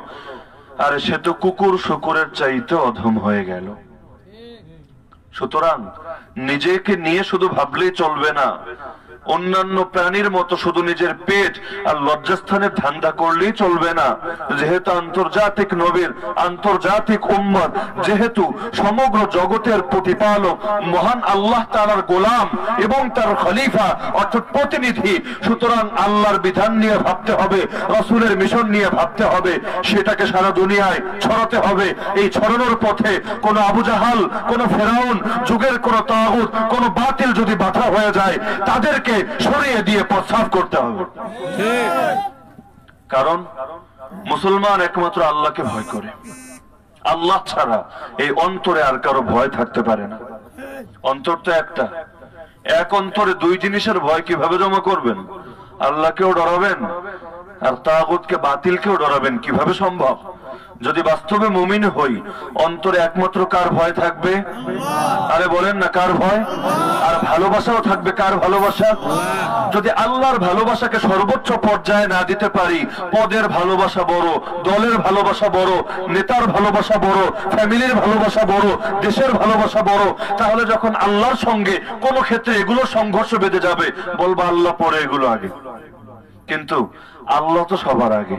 আরে সে তো কুকুর শুকুরের চাইতে অধম হয়ে গেল। সুতরাং নিজেকে নিয়ে শুধু ভাবলেই চলবে না। অন্যান্য প্রাণীর মতো শুধু নিজের পেট আর লজ্জাস্থানের ধান্দা করলেই চলবে না। যেহেতু আন্তর্জাতিক নবীর, আন্তর্জাতিক উম্মত যেহেতু সমগ্র জগতের প্রতিপালক, মহান আল্লাহ তাআলার গোলাম এবং তার খলিফা, অর্থাৎ প্রতিনিধি, সুতরাং আল্লাহর বিধান নিয়ে ভাবতে হবে, রসুলের মিশন নিয়ে ভাবতে হবে, সেটাকে সারা দুনিয়ায় ছড়াতে হবে। এই ছড়ানোর পথে কোন আবু জাহাল, কোন ফেরাউন, যুগের কোন তাগুত, কোন বাতিল যদি বাধা হয়ে যায়, তাদেরকে সরিয়ে দিয়ে প্রস্তাব করতে হবে। কারণ মুসলমান একমাত্র আল্লাহকে ভয় করে। আল্লাহ ছাড়া এই অন্তরে আর কারও ভয় থাকতে পারে না। অন্তর তো একটা। এক অন্তরে দুই জিনিসের ভয় কীভাবে জমা করবেন? আল্লাহকেও ডরাবেন আর তাগুতকে বাতিলকেও ডরাবেন। কীভাবে সম্ভব? যদি বাস্তবে মুমিন হই, অন্তরে একমাত্র কার ভয় থাকবে? আরে বলেন না, কার ভয়? আর ভালোবাসাও থাকবে, কার ভালোবাসা? যদি আল্লাহর ভালোবাসাকে সর্বোচ্চ পর্যায়ে না দিতে পারি, পদের ভালোবাসা বড়, দলের ভালোবাসা বড়, নেতার ভালোবাসা বড়, ফ্যামিলির ভালোবাসা বড়, দেশের ভালোবাসা বড়, তাহলে যখন আল্লাহর সঙ্গে কোন ক্ষেত্রে এগুলো সংঘর্ষ বেঁধে যাবে, বলব আল্লাহ পরে এগুলো আগে। কিন্তু আল্লাহ তো সবার আগে।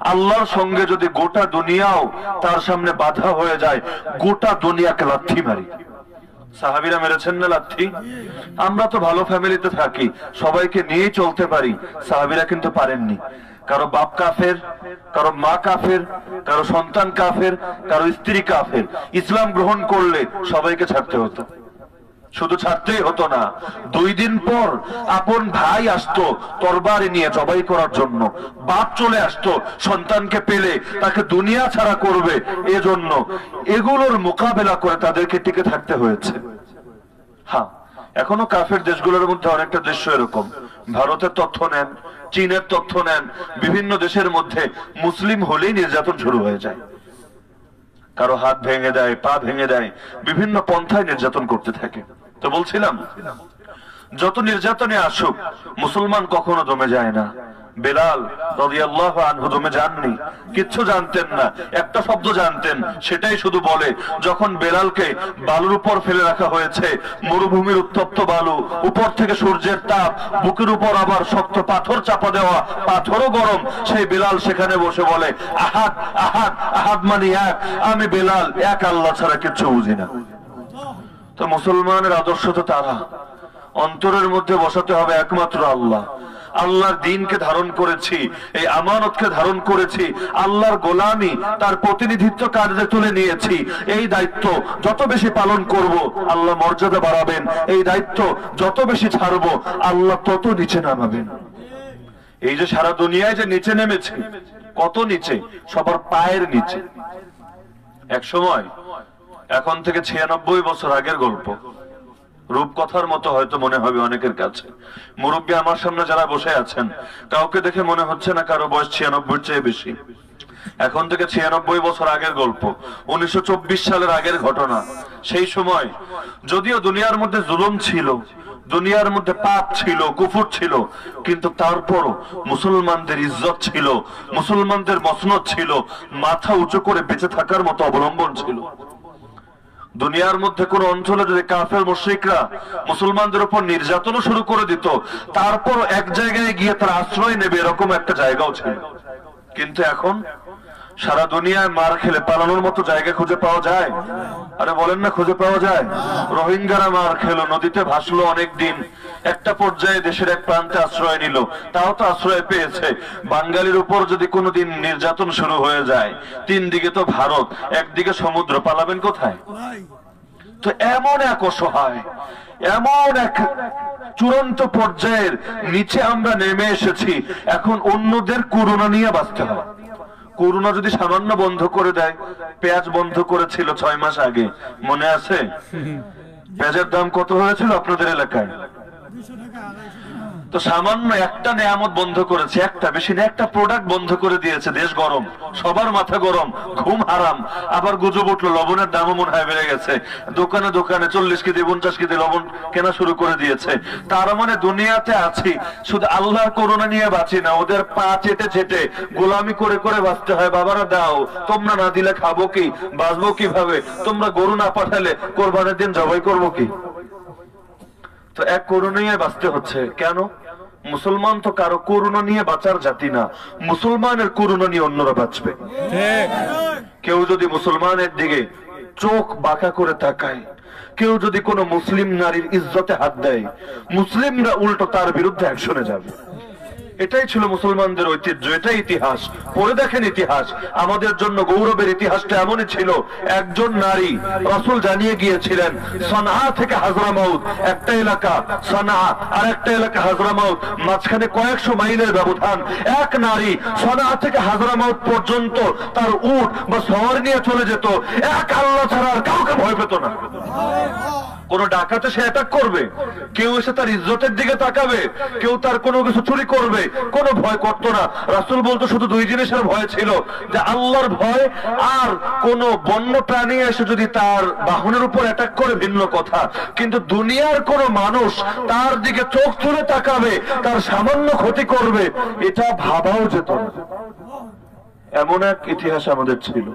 আল্লাহর সঙ্গে যদি গোটা দুনিয়াও তার সামনে বাধা হয়ে যায়, গোটা দুনিয়াকে লাথি মারি। সাহাবিরা মেরেছেন না লাথি? আমরা তো ভালো ফ্যামিলিতে থাকি, সবাইকে নিয়ে চলতে পারি, সাহাবিরা কিন্তু পারেননি। কারও বাপ কাফের, কারও মা কাফের, কারও সন্তান কাফের, কারও স্ত্রী কাফের। ইসলাম গ্রহণ করলে সবাইকে ছাড়তে হতো। শুধু ছাড়তেই হতো না, দুই দিন পর আপন ভাই আসতো তরবারি নিয়ে জবাই করার জন্য। বাপ চলে আসতো, সন্তানকে পেলে তাকে দুনিয়া ছাড়া করবে এজন্য। এগুলোর মোকাবেলা করে তাদেরকে টিকে থাকতে হয়েছে। হ্যাঁ এখনও কাফের দেশগুলোর মধ্যে অনেকটা দৃশ্য এরকম। ভারতের তথ্য নেন, চীনের তথ্য নেন, বিভিন্ন দেশের মধ্যে মুসলিম হলেই নির্যাতন শুরু হয়ে যায়। কারও হাত ভেঙে দেয়, পা ভেঙে দেয়, বিভিন্ন পন্থায় নির্যাতন করতে থাকে। তো বলছিলাম, যত নির্যাতনে আসুক, মুসলমান কখনো দমে যায় না। বেলাল রাদিয়াল্লাহু আনহু দমে যাননি, কিচ্ছু জানতেন না, একটা শব্দ জানতেন, সেটাই শুধু বলে, যখন বেলালকে বালুর উপর ফেলে রাখা হয়েছে, মরুভূমির উত্তপ্ত বালু, উপর থেকে সূর্যের তাপ, বুকের উপর আবার শক্ত পাথর চাপা দেওয়া, পাথরও গরম, সেই বেলাল সেখানে বসে বলে, আহাদ আহাদ আহাদ মানে এক, আমি বেলাল, এক আল্লাহ ছাড়া কিচ্ছু বুঝি না। তো মুসলমানের আদর্শ তো তারা। অন্তরের মধ্যে বসাতে হবে একমাত্র আল্লাহ। আল্লাহর দিনকে ধারণ করেছি, এই আমানতকে ধারণ করেছি, আল্লাহর গোলামি, তার প্রতিনিধিত্ব কার্যে তুলে নিয়েছি। এই দায়িত্ব যত বেশি পালন করব, আল্লাহ মর্যাদা বাড়াবেন। এই দায়িত্ব যত বেশি ছাড়ব, আল্লাহ তত নিচে নামাবেন। এই যে সারা দুনিয়ায় যে নিচে নেমেছে, কত নিচে? সবার পায়ের নিচে। এক সময় এখন থেকে ছিয়ানব্বই বছর আগের গল্প। রূপকথার মতো হয়তো মনে হবে অনেকের কাছে। মুরব্বী আমার সামনে যারা বসে আছেন, কাউকে দেখে মনে হচ্ছে না কারও বয়স ছিয়ানব্বই চেয়ে বেশি। এখন থেকে ছিয়ানব্বই বছর আগের গল্প, উনিশশো সালের আগের ঘটনা। সেই সময়, যদিও দুনিয়ার মধ্যে জুলুম ছিল, দুনিয়ার মধ্যে পাপ ছিল, কুফুর ছিল, কিন্তু তারপর মুসলমানদের ইজ্জত ছিল, মুসলমানদের মসনদ ছিল, মাথা উঁচু করে বেঁচে থাকার মতো অবলম্বন ছিল। দুনিয়ার মধ্যে কোন অঞ্চলে যদি কাফের, মুশ্রিকরা মুসলমানদের উপর নির্যাতনও শুরু করে দিত তারপর এক জায়গায় গিয়ে তারা আশ্রয় নেবে, এরকম একটা জায়গাও ছিল। কিন্তু এখন সারা দুনিয়ায় মার খেলে পালানোর মতো জায়গা খুঁজে পাওয়া যায়? আরে বলেন না, খুঁজে পাওয়া যায়? রোহিঙ্গারা মার খেলো, নদীতে ভাসলো অনেক দিন। একটা পর্যায়ে দেশের এক প্রান্তে আশ্রয় নিল, তাও তো আশ্রয় পেয়েছে। বাঙালির উপর যদি কোনোদিন নির্যাতন শুরু হয়ে যায়, তিন দিকে তো ভারত, একদিকে সমুদ্র, পালাবেন কোথায়? তো এমন এক অসহায়, এমন এক চূড়ান্ত পর্যায়ের নিচে আমরা নেমে এসেছি, এখন অন্যদের করোনা নিয়ে বাঁচতে হয় করোনা যদি সামান্য বন্ধ করে দেয় পেঁয়াজ বন্ধ করেছিল ছয় মাস আগে। মনে আছে? পেঁয়াজের দাম কত হয়েছিল আপনাদের এলাকায়? তো সামান্য একটা নেয়ামত বন্ধ করেছে, একটা, বেশি না, একটা প্রোডাক্ট বন্ধ করে দিয়েছে, দেশ গরম, সবার মাথা গরম, ঘুম হারাম, আবার গুজব উঠল, লবণের দামও মনে হয় বেড়ে গেছে, দোকানে দোকানে চল্লিশ কেজি, পঞ্চাশ কেজি লবণ কেনা শুরু করে দিয়েছে, তার মানে দুনিয়াতে আছি, শুধু আল্লাহর করোনা নিয়ে বাঁচি না, ওদের পা চেটে চেটে, গোলামি করে করে বাঁচতে হয়, বাবারা দাও, তোমরা না দিলে খাব কি, বাঁচবো কীভাবে, তোমরা গরু না পাঠালে কোরবানের দিন জবাই করব কি? তো এক করুণা নিয়ে বাঁচতে হচ্ছে, কেন? মুসলমান তো কারও করুণা নিয়ে বাঁচার জাতি না। মুসলমানের করুণা নিয়ে অন্যরা বাঁচবে। কেউ যদি মুসলমানের দিকে চোখ বাঁকা করে তাকায় কেউ যদি কোনো মুসলিম নারীর ইজ্জতে হাত দেয় মুসলিমরা উল্টো তার বিরুদ্ধে অ্যাকশনে যাবে। এটাই ছিল মুসলমানদের ঐতিহ্য, এটাই ইতিহাস। পড়ে দেখেন ইতিহাস। আমাদের জন্য গৌরবের ইতিহাসটা এমনই ছিল। একজন নারী রাসূল জানিয়ে গিয়েছিলেন সনা থেকে হাজরামাউত একটা এলাকা সনা আর একটা এলাকা হাজরামাউত মাঝখানে কয়েকশো মাইলের ব্যবধান। এক নারী সনা থেকে হাজরামাউত পর্যন্ত তার উট বা শহর নিয়ে চলে যেত। এক আল্লাহ ছাড়া আর কাউকে ভয় পেত না। কোন ডাকাতে সে অ্যাটাক করবে। কেউ এসে তার ইজ্জতের দিকে তাকাবে। কেউ তার কোনো কিছু চুরি করবে। কোনো ভয় করতো না। রাসূল বলতো শুধু দুই জিনিসের ভয় ছিল যে আল্লাহর ভয় আর কোন বন্য প্রাণী এসে যদি তার বাহনের উপর অ্যাটাক করে ভিন্ন কথা। কিন্তু দুনিয়ার কোন মানুষ তার দিকে চোখ তুলে তাকাবে তার সামান্য ক্ষতি করবে। এটা ভাবাও যেত না। এমন এক ইতিহাস আমাদের ছিল।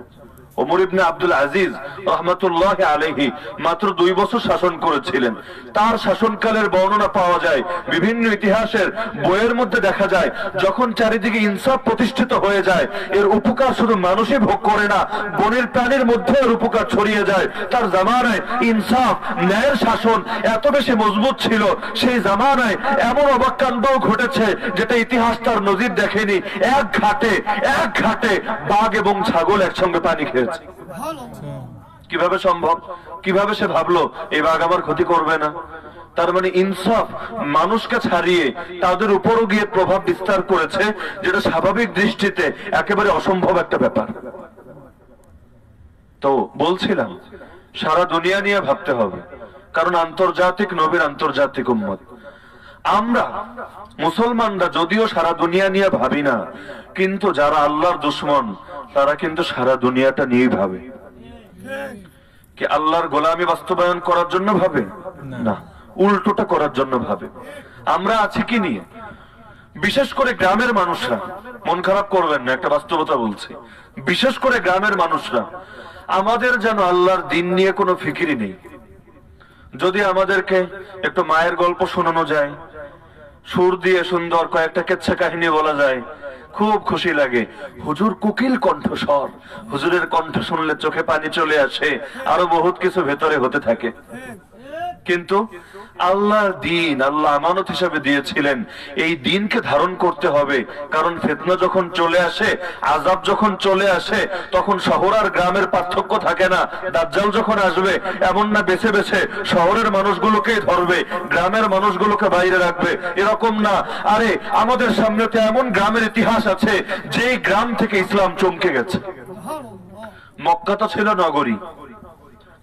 ওমর ইবনে আব্দুল আজিজ রহমতুল্লাহ আলাইহি মাত্র দুই বছর শাসন করেছিলেন। তার শাসনকালের বর্ণনা পাওয়া যায়, বিভিন্ন ইতিহাসের বইয়ের মধ্যে দেখা যায়, যখন চারিদিকে ইনসাফ প্রতিষ্ঠিত হয়ে যায়, এর উপকার শুধু মানুষই ভোগ করে না, বনের প্রাণীর মধ্যে এর উপকার ছড়িয়ে যায়। তার জামানায় ইনসাফ, ন্যায়ের শাসন এত বেশি মজবুত ছিল, সেই জামানায় এমন অবাক ঘটেছে, যেটা ইতিহাস তার নজির দেখেনি। এক ঘাটে এক ঘাটে বাঘ এবং ছাগল একসঙ্গে পানি খেয়েছে কীভাবে সম্ভব? কীভাবে সে ভাবলো এই বাঘ আমার ক্ষতি করবে না? তার মানে ইনসাফ মানুষকে ছাড়িয়ে তাদের উপরও গিয়ে প্রভাব বিস্তার করেছে, যেটা স্বাভাবিক দৃষ্টিতে একেবারে অসম্ভব একটা ব্যাপার। তো বলছিলাম, সারা দুনিয়া নিয়ে ভাবতে হবে, কারণ আন্তর্জাতিক নবীর আন্তর্জাতিক উম্মত। আমরা, মুসলমানরা যদিও সারা দুনিয়া নিয়ে ভাবি না, কিন্তু যারা আল্লাহর দুশ্মন তারা কিন্তু সারা দুনিয়াটা নিয়েই ভাবে। কি আল্লাহর গোলামি বাস্তবায়ন করার জন্য ভাবে? না। উল্টোটা করার জন্য ভাবে। আমরা আছি কি নিয়ে? বিশেষ করে গ্রামের মানুষরা মন খারাপ করবেন না একটা বাস্তবতা বলছি। বিশেষ করে গ্রামের মানুষরা আমাদের যেন আল্লাহর দিন নিয়ে কোনো ফিকিরি নেই। যদি আমাদেরকে একটু মায়ের গল্প শোনানো যায় সুর দিয়ে সুন্দর কয়েকটা কেচ্ছা কাহিনী বলা যায় খুব খুশি লাগে। হুজুর কুকিল কণ্ঠস্বর। হুজুরের কণ্ঠ শুনলে চোখে পানি চলে আসে। আরও বহুত কিছু ভেতরে হতে থাকে। কিন্তু আল্লাহর দিন, আল্লাহ আমানত হিসাবে দিয়েছিলেন। এই দিনকে ধারণ করতে হবে। কারণ ফেতনা যখন চলে আসে আজাব যখন চলে আসে, তখন শহর আর গ্রামের পার্থক্য থাকে না। দাজ্জাল যখন আসবে, এমন না বেছে বেছে শহরের মানুষগুলোকেই ধরবে, গ্রামের মানুষগুলোকে বাইরে রাখবে। এরকম না। আরে, আমাদের সামনে তো এমন গ্রামের ইতিহাস আছে, যেই গ্রাম থেকে ইসলাম চমকে গেছে। মক্কা তো ছিল নগরী।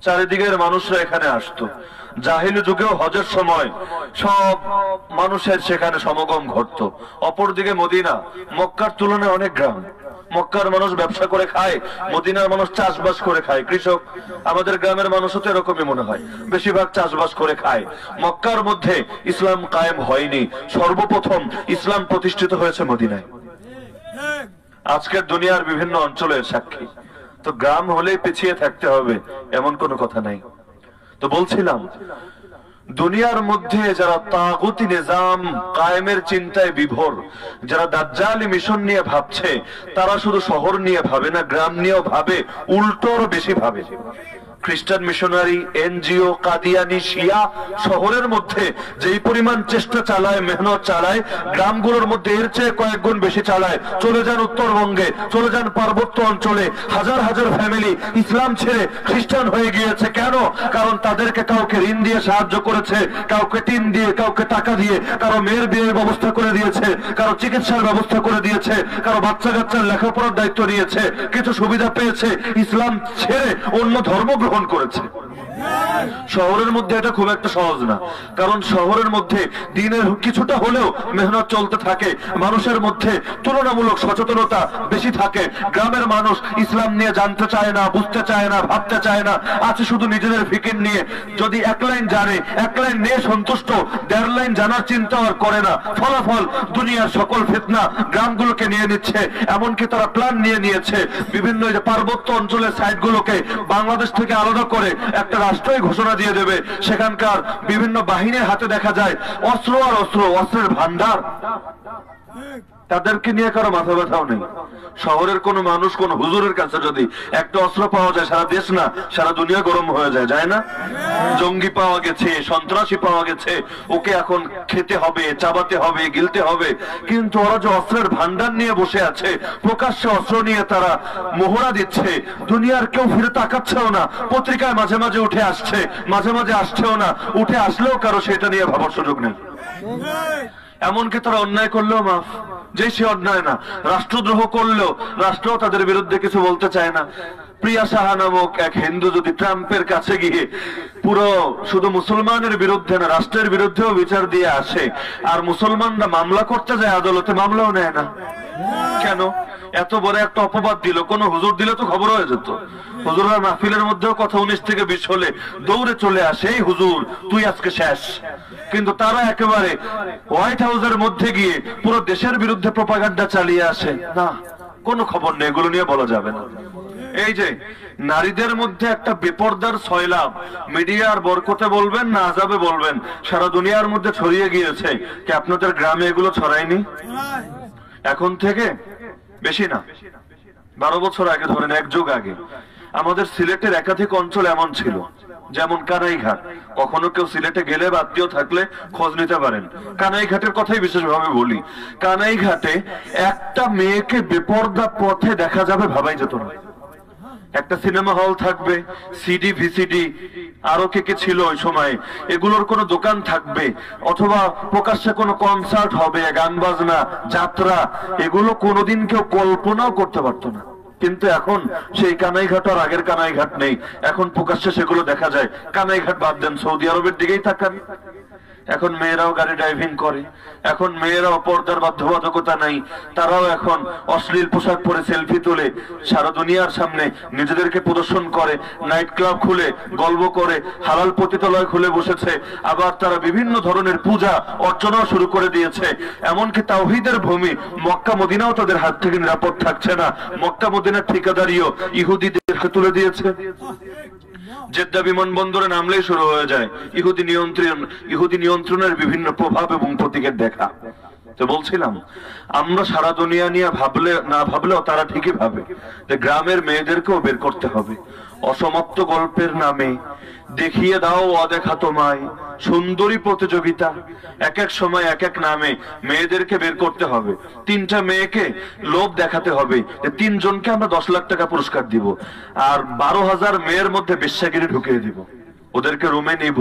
চারিদিকের মানুষরা এখানে আসতো। জাহিলি যুগেও হজের সময় সব মানুষের সেখানে সমাগম ঘটতো। অপরদিকে মদিনা, মক্কার তুলনায় অনেক গ্রাম। মক্কার মানুষ ব্যবসা করে খায়, মদিনার মানুষ চাষবাস করে খায়। কৃষক, আমাদের গ্রামের মানুষও তো এরকমই মনে হয়। বেশিরভাগ চাষবাস করে খায়। মক্কার মধ্যে ইসলাম কায়েম হয়নি। সর্বপ্রথম ইসলাম প্রতিষ্ঠিত হয়েছে মদিনায়। আজকের দুনিয়ার বিভিন্ন অঞ্চলের সাক্ষী। তো গ্রাম হলেই পিছিয়ে থাকতে হবে, এমন কোনো কথা নাই। তো বলছিলাম, দুনিয়ার মধ্যে যারা তাগুতি নিজাম কায়েমের চিন্তায় বিভোর, যারা দাজ্জালি মিশন নিয়ে ভাবছে, তারা শুধু শহর নিয়ে ভাবে না, গ্রাম নিয়েও ভাবে, উল্টোর বেশি ভাবে। খ্রিস্টান মিশনারি, এনজিও, কাদিয়ানি, শিয়া শহরের মধ্যে যেই পরিমাণ চেষ্টা চালায়, মেহনত চালায়, গ্রামগুলোর মধ্যে এর চেয়ে কয়েক গুণ বেশি চালায়। চলে যান উত্তরবঙ্গে, চলে যান পার্বত্য অঞ্চলে, হাজার হাজার ফ্যামিলি ইসলাম ছেড়ে খ্রিস্টান হয়ে গিয়েছে। কেন? কারণ তাদেরকে কাউকে ঋণ দিয়ে সাহায্য করেছে, কাউকে টিন দিয়ে, কাউকে টাকা দিয়ে, কারও মেয়ের বিয়ের ব্যবস্থা করে দিয়েছে, কারও চিকিৎসার ব্যবস্থা করে দিয়েছে, কারও বাচ্চা কাচ্চার লেখাপড়ার দায়িত্ব নিয়েছে, কিছু সুবিধা পেয়েছে। ইসলাম ছেড়ে অন্য ধর্ম গ্রহণ করেছে। শহরের মধ্যে এটা খুব একটা সহজ না। কারণ শহরের মধ্যে দিনের কিছুটা হলেও মেহনত চলতে থাকে, মানুষের মধ্যে তুলনামূলক সচেতনতা বেশি থাকে, গ্রামের মানুষ ইসলাম নিয়ে জানতে চায় না, বুঝতে চায় না, ভাবতে চায় না, আছে শুধু নিজেদের ফিকির নিয়ে, যদি এক লাইন জানে, এক লাইন নিয়ে সন্তুষ্ট, দেড় লাইন জানার চিন্তা আর করে না, ফলাফল দুনিয়ার সকল ফেতনা গ্রামগুলোকে নিয়ে নিচ্ছে, এমনকি তারা প্ল্যান নিয়ে নিয়েছে, বিভিন্ন পার্বত্য অঞ্চলের সাইটগুলোকে বাংলাদেশ থেকে আলাদা করে একটা রাষ্ট্রই ঘোষণা দিয়ে দেবে সেখানকার বিভিন্ন বাহিনীর হাতে দেখা যায় অস্ত্র আর অস্ত্র অস্ত্রের ভান্ডার তাদেরকে নিয়ে কারও মাথা ব্যথাও নেই। শহরের কোন মানুষ, কোন হুজুরের কাছে যদি একটা অস্ত্র পাওয়া যায়, সারা দেশ না, সারা দুনিয়া গরম হয়ে যায় যায় না? জঙ্গি পাওয়া গেছে, সন্ত্রাসী পাওয়া গেছে, ওকে এখন খেতে হবে, চাবাতে হবে, গিলতে হবে। কিন্তু ওরা যে অস্ত্রের ভান্ডার নিয়ে বসে আছে, প্রকাশ্যে অস্ত্র নিয়ে তারা মোহরা দিচ্ছে, দুনিয়ার কেউ ফিরে তাকাচ্ছেও না, পত্রিকায় মাঝে মাঝে উঠে আসছে, মাঝে মাঝে আসছেও না, উঠে আসলেও কারও সেটা নিয়ে ভাবার সুযোগ নেই। এমনকি তারা অন্যায় করলেও মাফ। যে সে অন্যায় না, রাষ্ট্রদ্রোহ করলেও রাষ্ট্র তাদের বিরুদ্ধে কিছু বলতে চায় না। প্রিয়া সাহা নামক এক হিন্দু যদি ট্রাম্পের কাছে গিয়ে পুরো শুধু মুসলমানের বিরুদ্ধে না, রাষ্ট্রের বিরুদ্ধেও বিচার দিয়ে আসে, আর মুসলমানরা মামলা করতে যায় আদালতে, মামলাও নেয় না। কেন? এত বড় একটা অপবাদ দিল। কোন হুজুর দিলে তো খবর হয়ে যেত। হুজুরের মাহফিলের মধ্যেও কথা উনিশ থেকে বিশ হলে দৌড়ে চলে আসে, এই হুজুর, তুই আজকে শেষ। কিন্তু তারা একেবারে হোয়াইট হাউসের মধ্যে গিয়ে পুরো দেশের বিরুদ্ধে প্রপাগান্ডা চালিয়ে আসে। না, কোনো খবর নেই, এগুলো নিয়ে বলা যাবে না। এই যে, নারীদের মধ্যে একটা বেপর্দার সয়লাভ মিডিয়ার বরকতে বলবেন না আজাবে বলবেন। সারা দুনিয়ার মধ্যে ছড়িয়ে গিয়েছে। কি আপনাদের গ্রামে এগুলো ছড়ায়নি? এখন থেকে বেশি না। বারো বছর আগে, ধরেন এক যুগ আগে, আমাদের সিলেটের একাধিক অঞ্চল এমন ছিল, যেমন কানাইঘাট। কখনো কেউ সিলেটে গেলে বা আত্মীয় থাকলে খোঁজ নিতে পারেন। কানাইঘাটের কথাই বিশেষভাবে বলি। কানাইঘাটে একটা মেয়েকে বেপর্দা পথে দেখা যাবে ভাবাই যেত না। একটা সিনেমা হল থাকবে সিডি ভিসিডি আরও কে কে ছিল ওই সময়, এগুলোর কোনো দোকান থাকবে, অথবা প্রকাশ্যে কোনো কনসার্ট হবে, গান বাজনা, যাত্রা, এগুলো কোনোদিন কেউ কল্পনাও করতে পারতো না। কিন্তু এখন সেই কানাই ঘাট আর আগের কানাই ঘাট নেই, এখন প্রকাশ্যে সেগুলো দেখা যায়। কানাই ঘাট বাদ দেন, সৌদি আরবের দিকেই তাকান এখন মেয়েরাও গাড়ি ড্রাইভিং করে, এখন মেয়েরাও পর্দার বাধ্যবাধকতা নাই, তারাও এখন অশ্লীল পোশাক পরে সেলফি তুলে, সারা দুনিয়ার সামনে নিজেদেরকে প্রদর্শন করে নাইট ক্লাব খুলে, গল্প করে, হালাল পতিতালয় খুলে বসেছে, আবার তারা বিভিন্ন ধরনের পূজা, অর্চনাও শুরু করে দিয়েছে, এমনকি তাওহিদের ভূমি মক্কা মদিনাও তাদের হাত থেকে নিরাপদ থাকছে না, মক্কা মদিনার ঠিকাদারিও ইহুদিদেরকে তুলে দিয়েছে। জেদ্দা বিমানবন্দরে নামলেই শুরু হয়ে যায় ইহুদি নিয়ন্ত্রণ, ইহুদি নিয়ন্ত্রণের বিভিন্ন প্রভাব এবং প্রতীকের দেখা। তো বলছিলাম, আমরা সারা দুনিয়া নিয়ে ভাবলে, না ভাবলেও তারা ঠিকই ভাবে গ্রামের মেয়েদেরকেও বের করতে হবে। অসমাপ্ত গল্পের নামে। দেখিয়ে দাও অদেখা তোমায়। সুন্দরী প্রতিযোগিতা এক এক সময় এক এক নামে। মেয়েদেরকে বের করতে হবে। তিনটা মেয়েকে লোভ দেখাতে হবে তিনজনকে আমরা দশ লাখ টাকা পুরস্কার দিব। আর বারো হাজার মেয়ের মধ্যে বিশ্বাগিরি ঢুকিয়ে দিব। ওদেরকে রুমে নিব।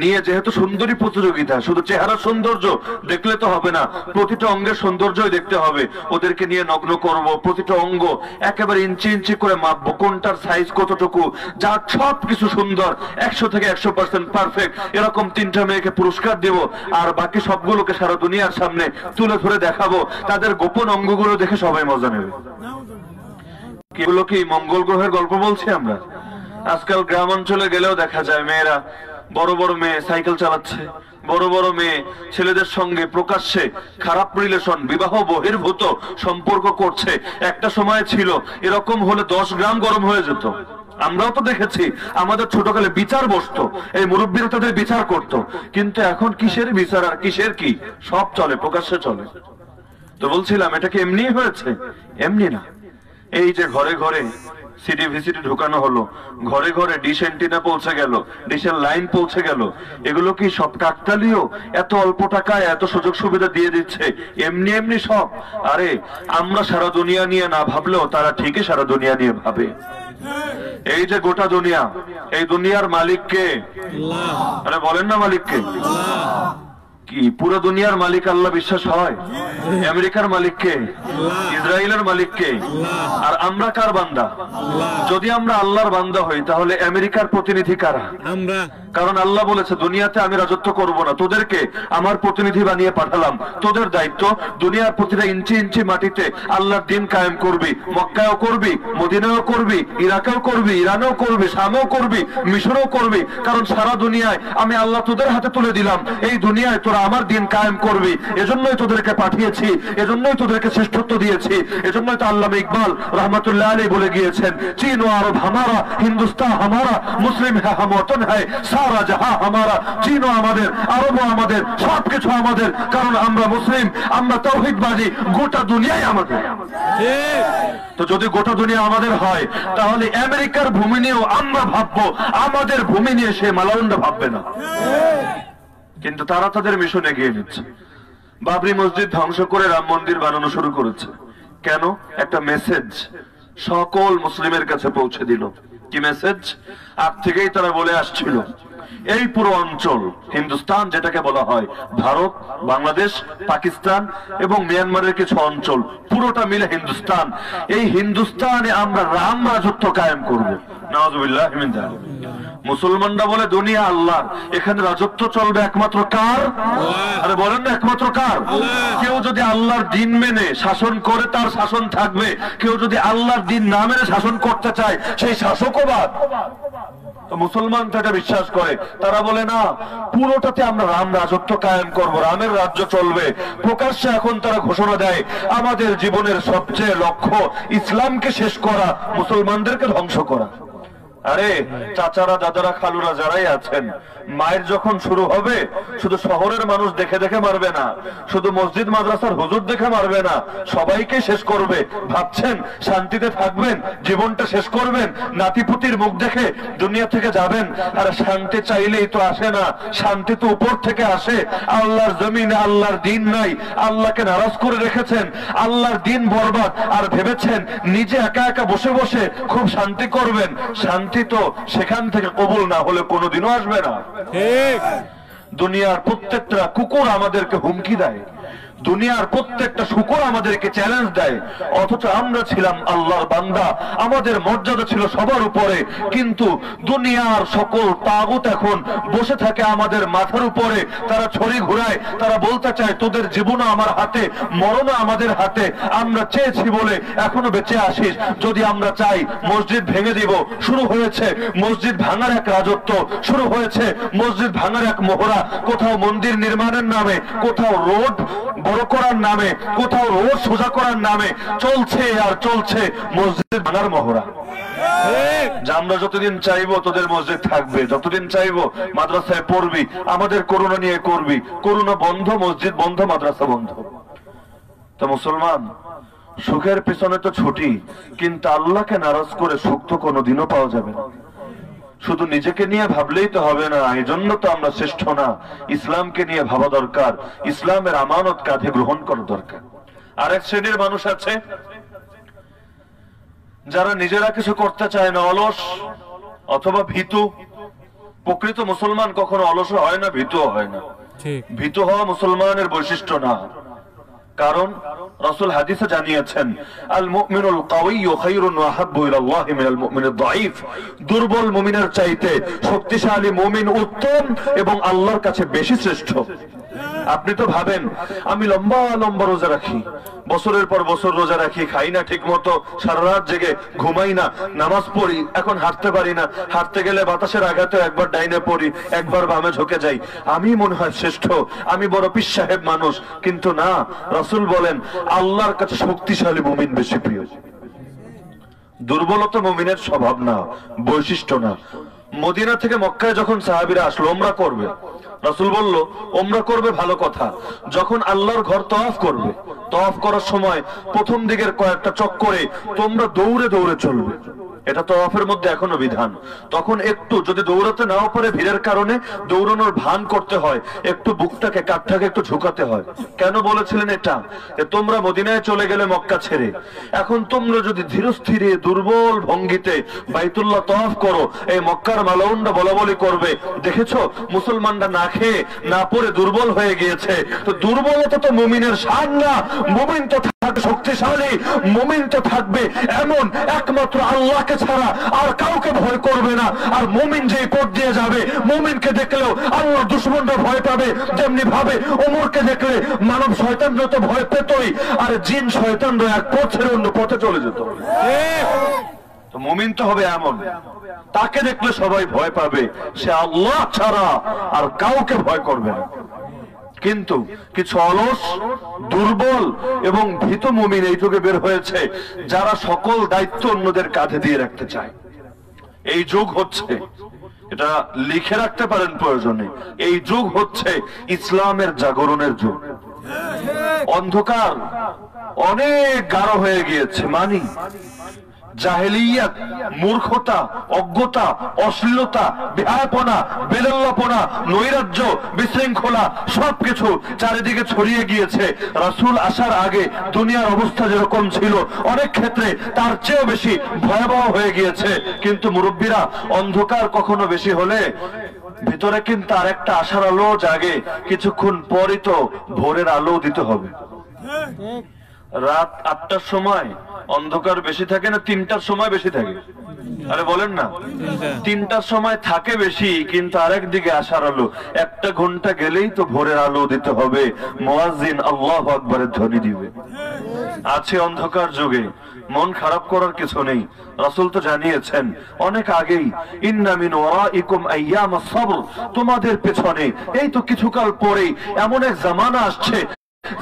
নিয়ে যেহেতু সুন্দরী প্রতিযোগিতা, শুধু চেহারা সৌন্দর্য দেখলে তো হবে না, প্রতিটা অঙ্গের সৌন্দর্যই দেখতে হবে। ওদেরকে নিয়ে নগ্ন করব, প্রতিটা অঙ্গ একেবারে ইঞ্চি ইঞ্চি করে মাপবো, কোনটার সাইজ কতটুকু যার সব কিছু সুন্দর, একশো থেকে একশো পার্সেন্ট পারফেক্ট এরকম তিনটা মেয়েকে পুরস্কার দেব, আর বাকি সবগুলোকে সারা দুনিয়ার সামনে তুলে ধরে দেখাবো। তাদের গোপন অঙ্গগুলো দেখে সবাই মজা নেবে। এগুলো কি? মঙ্গল গ্রহের গল্প বলছি আমরা? আজকাল গ্রাম অঞ্চলে গেলেও দেখা যায় মেয়েরা বড় বড় মেয়ে সাইকেল চালাচ্ছে, বড় বড় মেয়ে ছেলেদের সঙ্গে প্রকাশ্যে খারাপ রিলেশন বিবাহ বহির্ভূত সম্পর্ক করছে। একটা সময় ছিল, এরকম হলে দশ গ্রাম গরম হয়ে যেত। আমরাও তো দেখেছি, আমাদের ছোটকালে বিচার বসতো, এই মুরব্বীরা তাদের বিচার করত। কিন্তু এখন কিসের বিচার আর কিসের কি? সব চলে, প্রকাশ্যে চলে। তো বলছিলাম, এটা কি এমনি হয়েছে? এমনি না। এই যে ঘরে ঘরে সিডি ভিসিডি ঢুকানো হলো ঘরে ঘরে ডিশ এন্টিনা পৌঁছে গেল ডিশের লাইন পৌঁছে গেল। এগুলো কি সব কাকতালিও এত অল্প টাকায় এত সুযোগ সুবিধা দিয়ে দিচ্ছে এমনি এমনি সব। আরে আমরা সারা দুনিয়া নিয়ে না ভাবলেও তারা ঠিকই সারা দুনিয়া নিয়ে ভাবে। এই যে গোটা দুনিয়া এই দুনিয়ার মালিককে? আরে বলেন না মালিক কে পুরো দুনিয়ার মালিক আল্লাহ বিশ্বাস হয়? আমেরিকার মালিককে ইসরায়েলের মালিক কে? আর আমরা কার বান্দা? যদি আমরা আল্লাহর বান্দা হই তাহলে আমেরিকার প্রতিনিধি কারা? আমরা কারণ আল্লাহ বলেছে, দুনিয়াতে আমি রাজত্ব করব না। তোদেরকে আমার প্রতিনিধি বানিয়ে পাঠালাম। তোদের দায়িত্ব, দুনিয়ার প্রতিটা ইঞ্চি ইঞ্চি মাটিতে আল্লাহর দিন কায়েম করবি। মক্কায়ও করবি মদিনাও করবি, ইরাকেও করবি, ইরানেও করবি, শামেও করবি, মিশরেও করবি। কারণ সারা দুনিয়ায় আমি আল্লাহ তোদের হাতে তুলে দিলাম। এই দুনিয়ায় তোরা আমার দিন কায়েম করবি। এজন্যই তোদেরকে পাঠিয়েছি, এজন্যই তোদেরকে শ্রেষ্ঠত্ব দিয়েছি। এজন্যই তো আল্লাহ ইকবাল রহমতুল্লাহ আলী বলে গিয়েছেন, চীন ও আরব হামারা, হিন্দুস্তান হামারা, মুসলিম হ্যাঁ হাম হ্যায় সারা জাহা হামারা চীনও আমাদের, আরবও আমাদের, সবকিছু আমাদের, কারণ আমরা মুসলিম, আমরা তৌহিদবাদী, গোটা দুনিয়াই আমাদের। তো যদি গোটা দুনিয়া আমাদের হয়, তাহলে আমেরিকার ভূমি নিয়েও আমরা ভাববো, আমাদের ভূমি নিয়ে সে মালাউন্ডা ভাববে না। কিন্তু তারা তাদের মিশন এগিয়ে নিচ্ছে। বাবরি মসজিদ ধ্বংস করে রাম মন্দির বানানো শুরু করেছে। কেন? একটা মেসেজ সকল মুসলিমের কাছে পৌঁছে দিল। কি মেসেজ আগ থেকেই তারা বলে আসছিল এই পুরো অঞ্চল হিন্দুস্তান যেটাকে বলা হয় ভারত বাংলাদেশ পাকিস্তান এবং মিয়ানমারের কিছু অঞ্চল পুরোটা মিলে হিন্দুস্তান। এই হিন্দুস্তানে আমরা রাম রাজত্ব কায়েম করব। নওয়াজুবিল্লাহ মুসলমানরা বলে দুনিয়া আল্লাহ এখানে রাজত্ব চলবে একমাত্র কার? আরে বলেন না একমাত্র কার? কেউ যদি আল্লাহর দিন মেনে শাসন করে তার শাসন থাকবে। কেউ যদি আল্লাহর দিন না মেনে শাসন করতে চায় সেই শাসকও বাদ। মুসলমান যেটা বিশ্বাস করে। তারা বলে, না, পুরোটাতে আমরা রাম রাজত্ব কায়েম করব, রামের রাজ্য চলবে। প্রকাশ্যে এখন তারা ঘোষণা দেয়, আমাদের জীবনের সবচেয়ে লক্ষ্য ইসলামকে শেষ করা, মুসলমানদেরকে ধ্বংস করা। আরে, চাচারা, দাদারা, খালুরা যারাই আছেন, মায়ের যখন শুরু হবে, শুধু শহরের মানুষ দেখে দেখে মারবে না, শুধু মসজিদ, মাদ্রাসার হুজুর দেখে মারবে না, সবাইকে শেষ করবে। ভাবছেন, শান্তিতে থাকবেন, জীবনটা শেষ করবেন, নাতিপুতির মুখ দেখে দুনিয়া থেকে যাবেন, আর শান্তি চাইলেই তো আসে না, শান্তি তো উপর থেকে আসে। আল্লাহর জমিনে আল্লাহর দিন নাই, আল্লাহকে নারাজ করে রেখেছেন, আল্লাহর দিন বরবাদ, আর ভেবেছেন, নিজে একা একা বসে বসে খুব শান্তি করবেন, শান্তি তো সেখান থেকে কবুল না হলে কোনোদিনও আসবে না। দুনিয়ার প্রত্যেকটা কুকুর আমাদেরকে হুমকি দেয়। দুনিয়ার প্রত্যেকটা শুকুর আমাদেরকে চ্যালেঞ্জ দেয়। অথচ আমরা ছিলাম আল্লাহর বান্দা, আমাদের মর্যাদা ছিল সবার উপরে। কিন্তু দুনিয়ার সকল তাগুত এখন বসে থাকে আমাদের মাথার উপরে। তারা ছড়ি ঘুরায়, তারা বলতে চায়, তোদের জীবনও আমার হাতে, মরণও আমাদের হাতে। আমরা চেয়েছি বলে এখনও বেঁচে আসিস। যদি আমরা চাই, মসজিদ ভেঙে দিব। শুরু হয়েছে মসজিদ ভাঙার এক রাজত্ব। শুরু হয়েছে মসজিদ ভাঙার এক মোহরা। কোথাও মন্দির নির্মাণের নামে, কোথাও রোড বড় করার নামে, কোথাও রোড সোজা করার নামে চলছে আর চলছে মসজিদ ভাঙার মহড়া। আমরা যতদিন চাইব তোদের মসজিদ থাকবে, যতদিন চাইব মাদ্রাসায় পড়বি, আমাদের করোনা নিয়ে করবি। করোনা বন্ধ, মসজিদ বন্ধ, মাদ্রাসা বন্ধ। তো মুসলমান, সুখের পিছনে তো ছুটি, কিন্তু আল্লাহকে নারাজ করে সুখ তো কোনোদিনও পাওয়া যাবে না। শুধু নিজেকে নিয়ে ভাবলেই তো হবে না এই জন্য তো আমরা শ্রেষ্ঠ না। ইসলামকে নিয়ে ভাবা দরকার ইসলামের আমানত কাঁধে গ্রহণ করা দরকার। আরেক শ্রেণির মানুষ আছে যারা নিজেরা কিছু করতে চায় না অলস অথবা ভীতু। প্রকৃত মুসলমান কখনো অলস হয় না ভীতু হয় না। ভীতু হওয়া মুসলমানের বৈশিষ্ট্য না। কারণ রাসূল হাদিসে জানিয়েছেন আল মুমিনুল কাওয়িয়্যু খায়রুন ওয়া হাব্বু ইলাল্লাহি মিনাল মুমিনিদ দাঈফ। দুর্বল মুমিনের চাইতে শক্তিশালী মুমিন উত্তম এবং আল্লাহর কাছে বেশি শ্রেষ্ঠ। আপনি তো ভাবেন, আমি লম্বা লম্বা রোজা রাখি। বছরের পর বছর রোজা রাখি, খাই না ঠিক মতো সারা রাত জেগে ঘুমাই না, নামাজ পড়ি, এখন হাঁটতে পারি না, হাঁটতে গেলে বাতাসের আঘাতে একবার ডাইনে পড়ি, একবার বামে ঝুঁকে যাই। আমি মনে হয় শ্রেষ্ঠ, আমি বড় পিস সাহেব মানুষ, কিন্তু না, রাসূল বলেন, আল্লাহর কাছে শক্তিশালী মুমিন বেশি প্রিয়। দুর্বলতা মুমিনের স্বভাব না, বৈশিষ্ট্য না। মদিনা থেকে মক্কায় যখন সাহাবিরা আসলো, ওমরা করবে। রাসূল বলল, ওমরা করবে ভালো কথা। যখন আল্লাহর ঘর তফ করবে তফ করার সময় প্রথম দিকের কয়েকটা চক্করে তোমরা দৌড়ে দৌড়ে চলবে। এটা তওয়াফের মধ্যে এখনও বিধান। তখন একটু যদি দৌড়াতে নাও পারে ভিড়ের কারণে, দৌড়ানোর ভান করতে হয়, একটু বুকটাকে কাঠটাকে একটু ঝুঁকাতে হয়। কেন বলেছিলেন এটা? যে তোমরা মদিনায় চলে গেলে মক্কা ছেড়ে। এখন তোমরা যদি ধীরস্থিরে, দুর্বল ভঙ্গিতে বাইতুল্লাহ তওয়াফ করো, এই মক্কার মালাউন্ডা বলা বলি করবে। দেখেছ? মুসলমানরা না খেয়ে, না পড়ে দুর্বল হয়ে গিয়েছে। তো দুর্বলতা তো মুমিনের শান না। মুমিন তো থাকবে শক্তিশালী। মুমিন তো থাকবে এমন একমাত্র আল্লাহকে ছাড়া আর কাউকে ভয় করবে না। আর মুমিন যেই পথ দিয়ে যাবে, মুমিনকে দেখলেও আল্লাহর দুশ্মনরা ভয় পাবে। তেমনি ভাবে ওমরকে দেখলে মানব শয়তানরা তো ভয় পেতই। আর জিন শয়তানরা এক পথ ছেড়ে অন্য পথে চলে যেত। তো মুমিন তো হবে এমন। তাকে দেখলে সবাই ভয় পাবে। সে আল্লাহ ছাড়া আর কাউকে ভয় করবে না। কিন্তু কিছু অলস, দুর্বল এবং ভীত মুমিন এই যুগে বের হয়েছে, যারা সকল দায়িত্ব অন্যদের কাঁধে দিয়ে রাখতে চায়। এই যুগ হচ্ছে, এটা লিখে রাখতে পারেন প্রয়োজনে, এই যুগ হচ্ছে ইসলামের জাগরণের যুগ। অন্ধকার অনেক গাঢ় হয়ে গিয়েছে, মানি জাহেলিয়াত, মূর্খতা, অজ্ঞতা, অশ্লীলতা বেহায়াপনা বেদল্লাপনা, নৈরাজ্য, বিশৃঙ্খলা, সবকিছু চারিদিকে ছড়িয়ে গিয়েছে। রাসূল আসার আগে দুনিয়ার অবস্থা যেরকম ছিল, অনেক ক্ষেত্রে তার চেয়েও বেশি ভয়াবহ হয়ে গিয়েছে। কিন্তু মুরব্বীরা অন্ধকার কখনো বেশি হলে ভিতরে কিন্তু আর একটা আশার আলো জাগে। কিছুক্ষণ পরই তো ভোরের আলো দিতে হবে। রাত আটটার সময় অন্ধকার বেশি থাকে না, তিনটার সময় বেশি থাকে? আরে বলেন না। তিনটার সময় থাকে বেশি, কিন্তু আরেক দিকে আসার আলো। একটা ঘণ্টা গেলেই তো ভোরের আলো দিতে হবে। মোয়াজিন আল্লাহ আকবরের ধ্বনি দিবে। আছে অন্ধকার যুগে, মন খারাপ করার কিছু নেই। রাসূল তো জানিয়েছেন, অনেক আগেই, ইন্না মিন ওয়ারাইকুম তোমাদের পেছনে, এই তো কিছুকাল পরেই এমন এক জামানা আসছে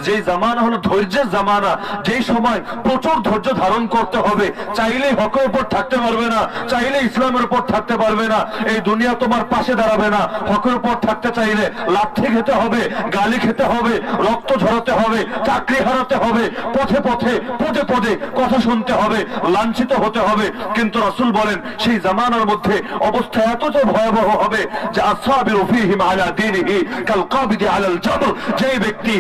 যেই জামানা হলো ধৈর্যের জামানা যেই সময় প্রচুর ধৈর্য ধারণ করতে হবে, চাইলেই হকের উপর থাকতে পারবে না চাইলে ইসলামের উপর থাকতে পারবে না, এই দুনিয়া তোমার পাশে দাঁড়াবে না। হকের উপর থাকতে চাইলে লাথি খেতে হবে, গালি খেতে হবে, রক্ত ঝরাতে হবে, চাকরি হারাতে হবে, পথে পথে, পদে পদে কথা শুনতে হবে, লাঞ্ছিত হতে হবে। কিন্তু রাসূল বলেন, সেই জামানার মধ্যে অবস্থা এতটা ভয়াবহ হবে, যে আসহাবির ফীহিম আলা দীনিহি কাল কাবিদি আলাল জামর, যেই ব্যক্তি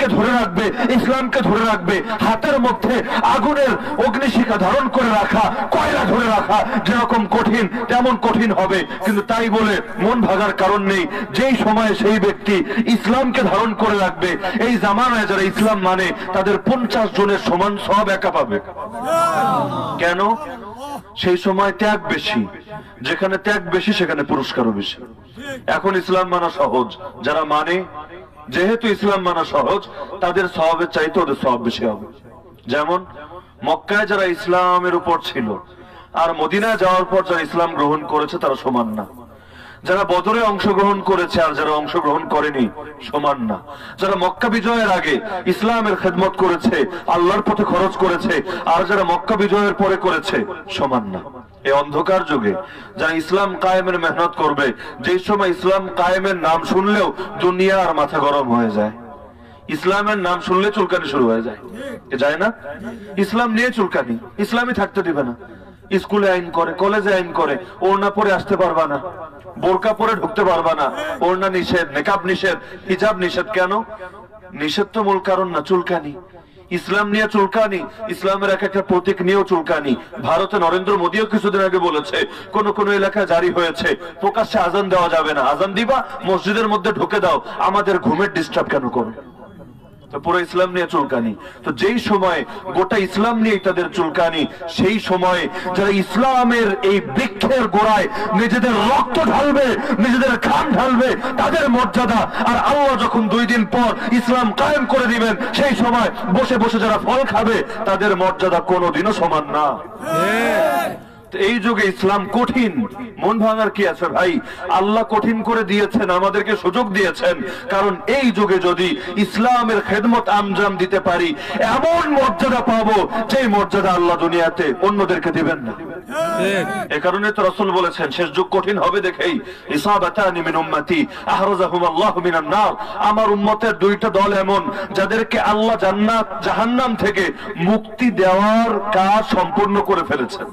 দিনকে ধরে রাখবে? ইসলামকে ধরে রাখবে? হাতের মধ্যে আগুনের অগ্নিশিখা ধারণ করে রাখা, কয়লা ধরে রাখা, যেরকম কঠিন, তেমন কঠিন হবে। কিন্তু তাই বলে মন ভাগার কারণ নেই। যেই সময়ে সেই ব্যক্তি ইসলামকে ধারণ করে রাখবে, এই জামানায় যারা ইসলাম মানে তাদের পঞ্চাশ জনের সমান সব একা পাবে। কেন? সেই সময় ত্যাগ বেশি। যেখানে ত্যাগ বেশি, সেখানে পুরস্কারও বেশি। এখন ইসলাম মানা সহজ। যারা মানে যেহেতু ইসলাম মানা সহজ, তাদের স্বভাবের চাইতে ওদের স্বভাব বেশি হবে। যেমন, মক্কায় যারা ইসলামের উপর ছিল আর মদিনা যাওয়ার পর যারা ইসলাম গ্রহণ করেছে, তারা সমান না। যারা বদরে অংশগ্রহণ করেছে আর যারা অংশগ্রহণ করেনি, সমান না। যারা মক্কা বিজয়ের আগে ইসলামের খেদমত করেছে, আল্লাহর পথে খরচ করেছে, আর যারা মক্কা বিজয়ের পরে করেছে, সমান না। এই অন্ধকার যুগে যারা ইসলাম কায়েমের মেহনত করবে যেই সময় ইসলাম কায়েমের নাম শুনলেও দুনিয়া আর মাথা গরম হয়ে যায়। ইসলামের নাম শুনলে চুলকানি শুরু হয়ে যায়। যায় না? ইসলাম নিয়ে চুলকানি, ইসলামই থাকতে দিবে না। স্কুলে আইন করে, কলেজে আইন করে, ওড়না পরে আসতে পারবা না, বোরকা পরে ঢুকতে পারবা না, ওড়না নিষেধ নেকাব নিষেধ, হিজাব নিষেধ কেন? নিষেধ তো মূল কারণ না, চুলকানি। ইসলাম নিয়ে চুলকানি, ইসলামের এক একটা প্রতীক নিয়েও চুলকানি। ভারতে নরেন্দ্র মোদীও কিছুদিন আগে বলেছে, কোন কোন এলাকায় জারি হয়েছে, প্রকাশ্যে আজান দেওয়া যাবে না। আজান দিবা, মসজিদের মধ্যে ঢুকে দাও, আমাদের ঘুমের ডিস্টার্ব কেন করো? পুরো ইসলাম নিয়ে চুলকানি। তো যেই সময় গোটা ইসলাম নিয়ে তাদের চুলকানি, সেই সময় যারা ইসলামের এই বৃক্ষের গোড়ায় নিজেদের রক্ত ঢালবে, নিজেদের খান ঢালবে, তাদের মর্যাদা আর আল্লাহ যখন দুই দিন পর ইসলাম কায়েম করে দিবেন, সেই সময় বসে বসে যারা ফল খাবে, তাদের মর্যাদা কোনোদিনও সমান না। তো এই যুগে ইসলাম কঠিন। মন ভাঙার কি আছে ভাই? আল্লাহ কঠিন করে দিয়েছেন আমাদেরকে সুযোগ দিয়েছেন। কারণ এই যুগে যদি ইসলামের খেদমত আঞ্জাম দিতে পারি এমন মর্যাদা পাবো যে মর্যাদা আল্লাহ দুনিয়াতে অন্যদেরকে দিবেন না। এ কারণে তো রসুল বলেছেন শেষ যুগ কঠিন হবে দেখেই। ইসাবাতানি মিন উম্মতি আহরাজাহুম আল্লাহু মিনান নার। আমার উম্মতের দুইটা দল এমন যাদেরকে আল্লাহ জান্নাত জাহান্নাম থেকে মুক্তি দেওয়ার কাজ সম্পূর্ণ করে ফেলেছেন।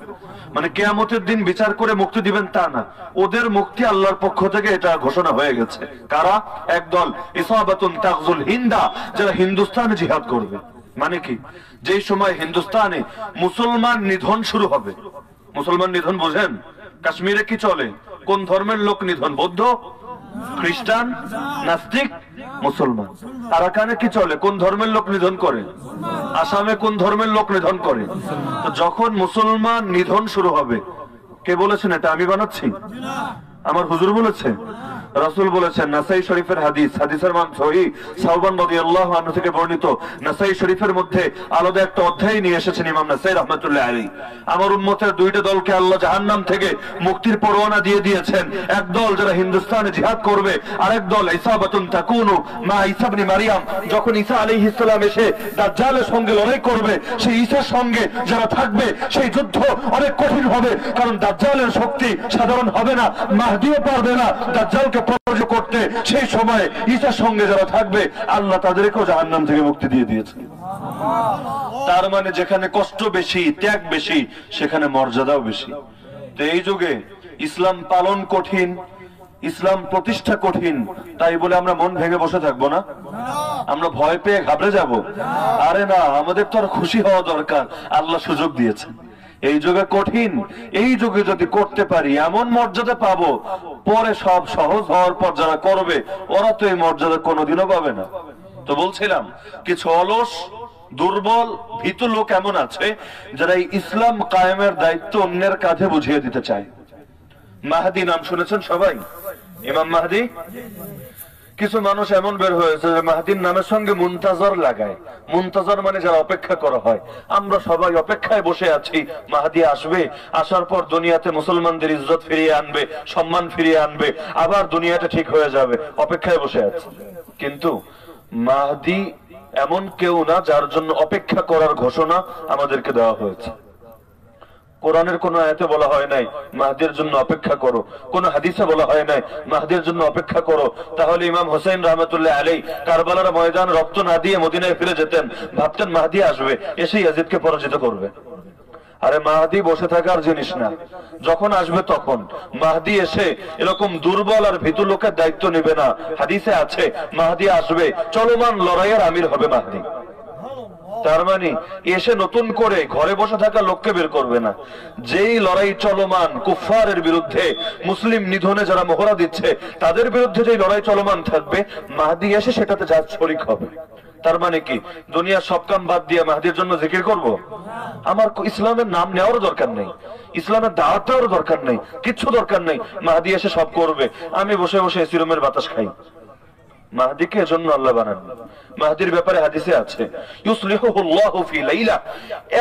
মানে কেয়ামতের দিন বিচার করে মুক্তি দিবেন তা না। ওদের মুক্তি আল্লাহর পক্ষ থেকে এটা ঘোষণা হয়ে গেছে। কারা? একদল ইসাবাতুন হিন্দা, যারা হিন্দুস্তানে জিহাদ করবে। মানে কি? যেই সময় হিন্দুস্তানে মুসলমান নিধন শুরু হবে। মুসলমান নিধন বোঝেন? কাশ্মীরে কি চলে? কোন ধর্মের লোক নিধন? বৌদ্ধ? খ্রিস্টান, নাস্তিক, মুসলমান। আরাকানে কি চলে? কোন ধর্মের লোক নিধন করে? আসামে কোন ধর্মের লোক নিধন করে? তো যখন মুসলমান নিধন শুরু হবে, কে বলেছেন এটা? আমি বানাচ্ছি? আমার হুজুর বলেছে রাসূল বলেছেন, নাসাই শরীফের হাদিস, হাদিসের মান সহি। সাউবান রাদিয়াল্লাহু আনহু থেকে বর্ণিত, নাসাই শরীফের মধ্যে আলাদা একটা অধ্যায় নিয়ে এসেছেন ইমাম নাসাই রাহমাতুল্লাহ আলাইহি। আমার উম্মতের দুইটা দলকে আল্লাহ জাহান্নাম থেকে মুক্তির পরোয়ানা দিয়ে দিয়েছেন। এক দল যারা হিন্দুস্তানে জিহাদ করবে, আরেক দল ইসাবাতুন তাকুনু মা ঈসা ইবনে মারিয়াম। যখন ঈসা আলাইহিস সালাম এসে দাজ্জালের সঙ্গে লড়াই করবে, সেই ঈসার সঙ্গে যারা থাকবে, সেই যুদ্ধ অনেক কঠিন হবে। কারণ দাজ্জালের শক্তি সাধারণ হবে না, মাহদিও পারবে না। দাজ্জালকে পরাজয় করতে সেই সময় ঈসার সঙ্গে যারা থাকবে, আল্লাহ তাদেরকেও জাহান্নাম থেকে মুক্তি দিয়ে দিয়েছে। তার মানে যেখানে কষ্ট বেশি, ত্যাগ বেশি, সেখানে মর্যাদাও বেশি। তো এই যুগে ইসলাম পালন কঠিন, ইসলাম প্রতিষ্ঠা কঠিন, তাই বলে আমরা মন ভেঙে বসে থাকব না? আমরা ভয় পেয়ে ঘাবড়ে যাব? আরে না, আমাদের তো আর খুশি হওয়া দরকার। আল্লাহ সুযোগ দিয়েছেন এই যুগে কঠিন, এই যুগে যদি করতে পারি, এমন মর্যাদা পাবো, পরে সব সহজ হওয়ার পর যারা করবে, ওরা তো এই মর্যাদা কোনোদিনও পাবে না। তো বলছিলাম, কিছু অলস, দুর্বল, ভীতু লোক এমন আছে, যারা এই ইসলাম কায়েমের দায়িত্ব অন্যের কাঁধে বুঝিয়ে দিতে চায়। মাহাদি নাম শুনেছেন সবাই? ইমাম মাহাদি? কিছু মানুষ এমন বের হয়েছে যে মাহাদির নামের সঙ্গে মুনতাজর লাগায়। মুনতাজর মানে যারা অপেক্ষা করা হয়। আমরা সবাই অপেক্ষায় বসে আছি, মাহাদি আসবে, আসার পর দুনিয়াতে মুসলমানদের ইজ্জত ফিরিয়ে আনবে, সম্মান ফিরিয়ে আনবে, আবার দুনিয়াটা ঠিক হয়ে যাবে, অপেক্ষায় বসে আছি। কিন্তু মাহাদি এমন কেউ না যার জন্য অপেক্ষা করার ঘোষণা আমাদেরকে দেওয়া হয়েছে। কোরআনের কোন আয়াতে বলা হয় নাই, মাহদির জন্য অপেক্ষা করো। কোন হাদিসে বলা হয় নাই, মাহদির জন্য অপেক্ষা করো। তাহলে ইমাম হোসেন রহমতুল্লাহ আলী কারবালার ময়দান রক্ত না দিয়ে মদিনায় ফিরে যেতেন, ভাবতেন মাহদি আসবে এসে ইয়াজিদকে পরাজিত করবে। আরে মাহাদি বসে থাকার জিনিস না। যখন আসবে তখন। মাহদি এসে এরকম দুর্বল আর ভীতু লোকের দায়িত্ব নেবে না। হাদিসে আছে, মাহাদি আসবে, চলমান লড়াইয়ের আমির হবে মাহদি। তার মানে এসে নতুন করে ঘরে বসে থাকা লোককে বের করবে না। যেই লড়াই চলমান কুফারের বিরুদ্ধে, মুসলিম নিধনে যারা মোহরা দিচ্ছে, তাদের বিরুদ্ধে যেই লড়াই চলমান থাকবে, মাহাদি এসে সেটাতে যা শরিক হবে। তার মানে কি, দুনিয়ার সব কাম বাদ দিয়ে মাহাদির জন্য জিকির করব? আমার ইসলামের নাম নেওয়ারও দরকার নেই। ইসলামের দাওয়াত দরকার নেই। কিচ্ছু দরকার নেই। মাহাদি এসে সব করবে। আমি বসে বসে এসি রুমের বাতাস খাই। মাহদিকে এজন্য আল্লাহ বানান। মাহদির ব্যাপারে হাদিসে আছে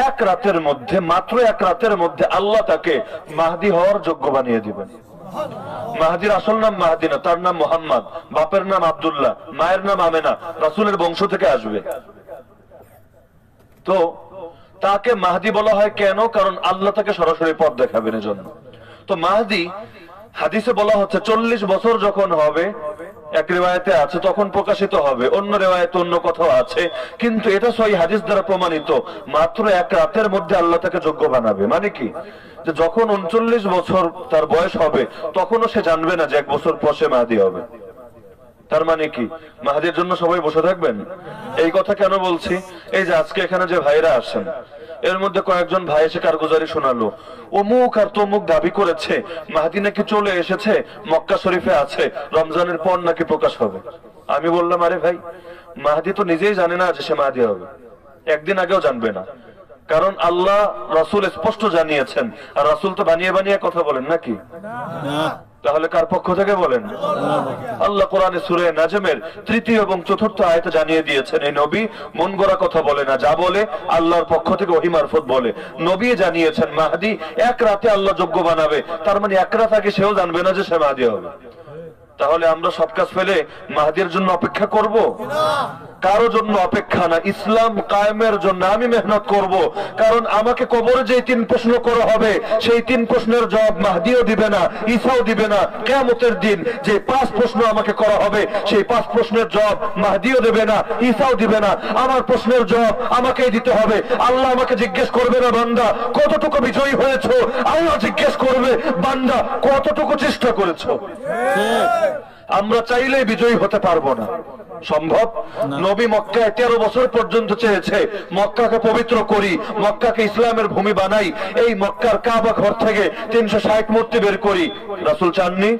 এক রাতের মধ্যে, মাত্র এক রাতের মধ্যে আল্লাহ তাকে মাহদি হওয়ার যোগ্য বানিয়ে দিবেন। মাহাদির আসল নাম মাহাদি না, তার নাম মোহাম্মদ, বাপের নাম আব্দুল্লাহ, মায়ের নাম আমেনা, রাসূলের বংশ থেকে আসবে। তো, তাকে মাহদি বলা হয় কেন? কারণ আল্লাহ তাকে সরাসরি পথ দেখাবেন এজন্য। তো মাহদি, হাদিসে বলা হচ্ছে, চল্লিশ বছর যখন হবে এক রেওয়ায়তে আছে, তখন প্রকাশিত হবে। অন্য রেওয়ায়তে অন্য কথাও আছে। কিন্তু এটা সই হাদিস দ্বারা প্রমাণিত। মাত্র এক রাতের মধ্যে আল্লাহ তাকে যোগ্য বানাবে। মানে কি? যে যখন উনচল্লিশ বছর তার বয়স হবে, তখনও সে জানবে না যে এক বছর পর সে মাহাদি হবে। তার মানে কি? মাহাদির জন্য সবাই বসে থাকবেন? এই কথা কেন বলছি? এই যে আজকে এখানে যে ভাইরা আসেন এর মধ্যে কয়েকজন ভাই এসে কারগুজারি শোনালো। অমুক আর তমুক দাবি করেছে, মাহাদি নাকি চলে এসেছে, মক্কা শরীফে আছে, রমজানের পর নাকি প্রকাশ হবে। আমি বললাম, আরে ভাই, মাহাদি তো নিজেই জানে না যে সে মাহাদি হবে। একদিন আগেও জানবে না। কারণ আল্লাহ রাসূল স্পষ্ট জানিয়েছেন, আর রাসূল তো বানিয়ে বানিয়ে কথা বলেন নাকি? তাহলে কার পক্ষ থেকে বলেন? আল্লাহ কোরআনে সুরে নাজমের তৃতীয় এবং চতুর্থ আয়তে জানিয়ে দিয়েছেন এই নবী, মন গড়া কথা বলে না, যা বলে আল্লাহর পক্ষ থেকে ওহি মারফত বলে। নবী জানিয়েছেন, মাহাদি, এক রাতে আল্লাহ যোগ্য বানাবে, তার মানে এক রাত আগে সেও জানবে না যে সে মাহাদি হবে। তাহলে আমরা সব কাজ ফেলে মাহাদির জন্য অপেক্ষা করব? কারও জন্য অপেক্ষা না, ইসলাম কায়েমের জন্য আমি মেহনত করব। কারণ আমাকে কবরে যে তিন প্রশ্ন করা হবে, সেই তিন প্রশ্নের জবাব মাহদিও দিবে না, ঈসাও দিবে না, কেয়ামতের দিন যে পাঁচ প্রশ্ন আমাকে করা হবে, সেই পাঁচ প্রশ্নের জবাব মাহদিও দেবে না, ঈসাও দিবে না। আমার প্রশ্নের জবাব আমাকেই দিতে হবে। আল্লাহ আমাকে জিজ্ঞেস করবে না, বান্দা, কতটুকু বিজয়ী হয়েছো? আল্লাহ জিজ্ঞেস করবে, বান্দা, কতটুকু চেষ্টা করেছ? আমরা চাইলেই বিজয়ী হতে পারব না। সম্ভব? নবী মক্কায় তেরো বছর পর্যন্ত চেয়েছে মক্কাকে পবিত্র করি মক্কাকে ইসলামের ভূমি বানাই এই মক্কার কাবা ঘর থেকে তিনশো ষাট মূর্তি বের করি। রাসুল চাননি?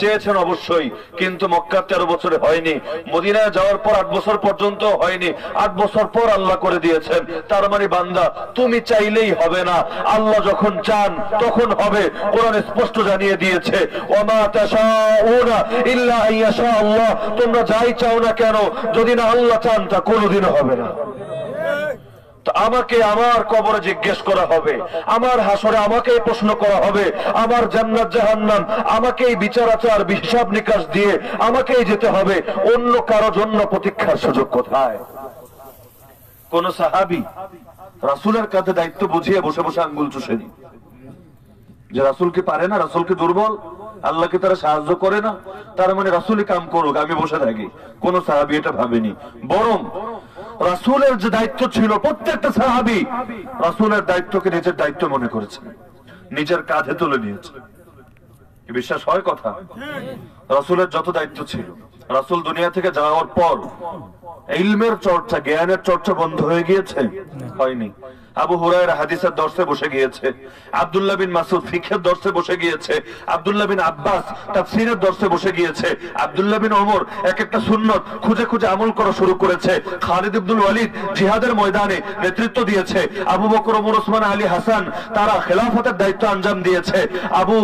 চেয়েছেন অবশ্যই কিন্তু মক্কার তেরো বছরে হয়নি। মদিনায় যাওয়ার পর আট বছর পর্যন্ত হয়নি। আট বছর পর আল্লাহ করে দিয়েছেন। তার মানে বান্দা তুমি চাইলেই হবে না। আল্লাহ যখন চান তখন হবে। কোরআন স্পষ্ট জানিয়ে দিয়েছে ওমা তাশাউনা ইল্লা আল্লাহ তোমরা যাই চাও না কেন, যদি না আল্লাহ চান, তা কোনোদিনও হবে না। আমাকে আমার কবরে জিজ্ঞেস করা হবে, আমার হাসরে আমাকে প্রশ্ন করা হবে, আমার জান্নাত জাহান্নাম আমাকেই বিচার, আচার, হিসাব নিকাশ দিয়ে আমাকেই যেতে হবে, অন্য কারও জন্য প্রতীক্ষার সুযোগ কোথায়? কোন সাহাবি রাসুলের কাছে দায়িত্ব বুঝিয়ে বসে বসে আঙ্গুল চুষেনি যে রাসুল কি পারে না, রাসুল কি দুর্বল? আল্লাহকে তারা সাহায্য করে না, তার মানে রাসুলই কাম করুক, আমি বসে থাকি। কোন সাহাবি এটা ভাবেনি। বরং রাসুলের যে দায়িত্ব ছিল, প্রত্যেকটা সাহাবি রাসুলের দায়িত্বকে নিজের দায়িত্ব মনে করেছে, নিজের কাঁধে তুলে নিয়েছে। বিশ্বাস হয় কথা? রাসুলের যত দায়িত্ব ছিল, রাসুল দুনিয়া থেকে যাওয়ার পর, ইলমের চর্চা, জ্ঞানের চর্চা বন্ধ হয়ে গিয়েছে? হয়নি। আবু হুরায়রা হাদিসের দর্শে বসে গিয়েছে। আব্দুল্লাহ বিন মাসুদ ফিখের দর্শে বসে গিয়েছে। আব্দুল্লাহ বিন আব্বাস তাফসীরের দর্শে বসে গিয়েছে। আব্দুল্লাহ বিন ওমর এক একটা সুন্নত খুঁজে খুঁজে আমল করা শুরু করেছে। খালিদ ইবনুল ওয়ালিদ জিহাদের ময়দানে নেতৃত্ব দিয়েছে। আবু বকর ওমর ওসমান আলী হাসান তারা খেলাফতের দায়িত্ব আঞ্জাম দিয়েছে। আবু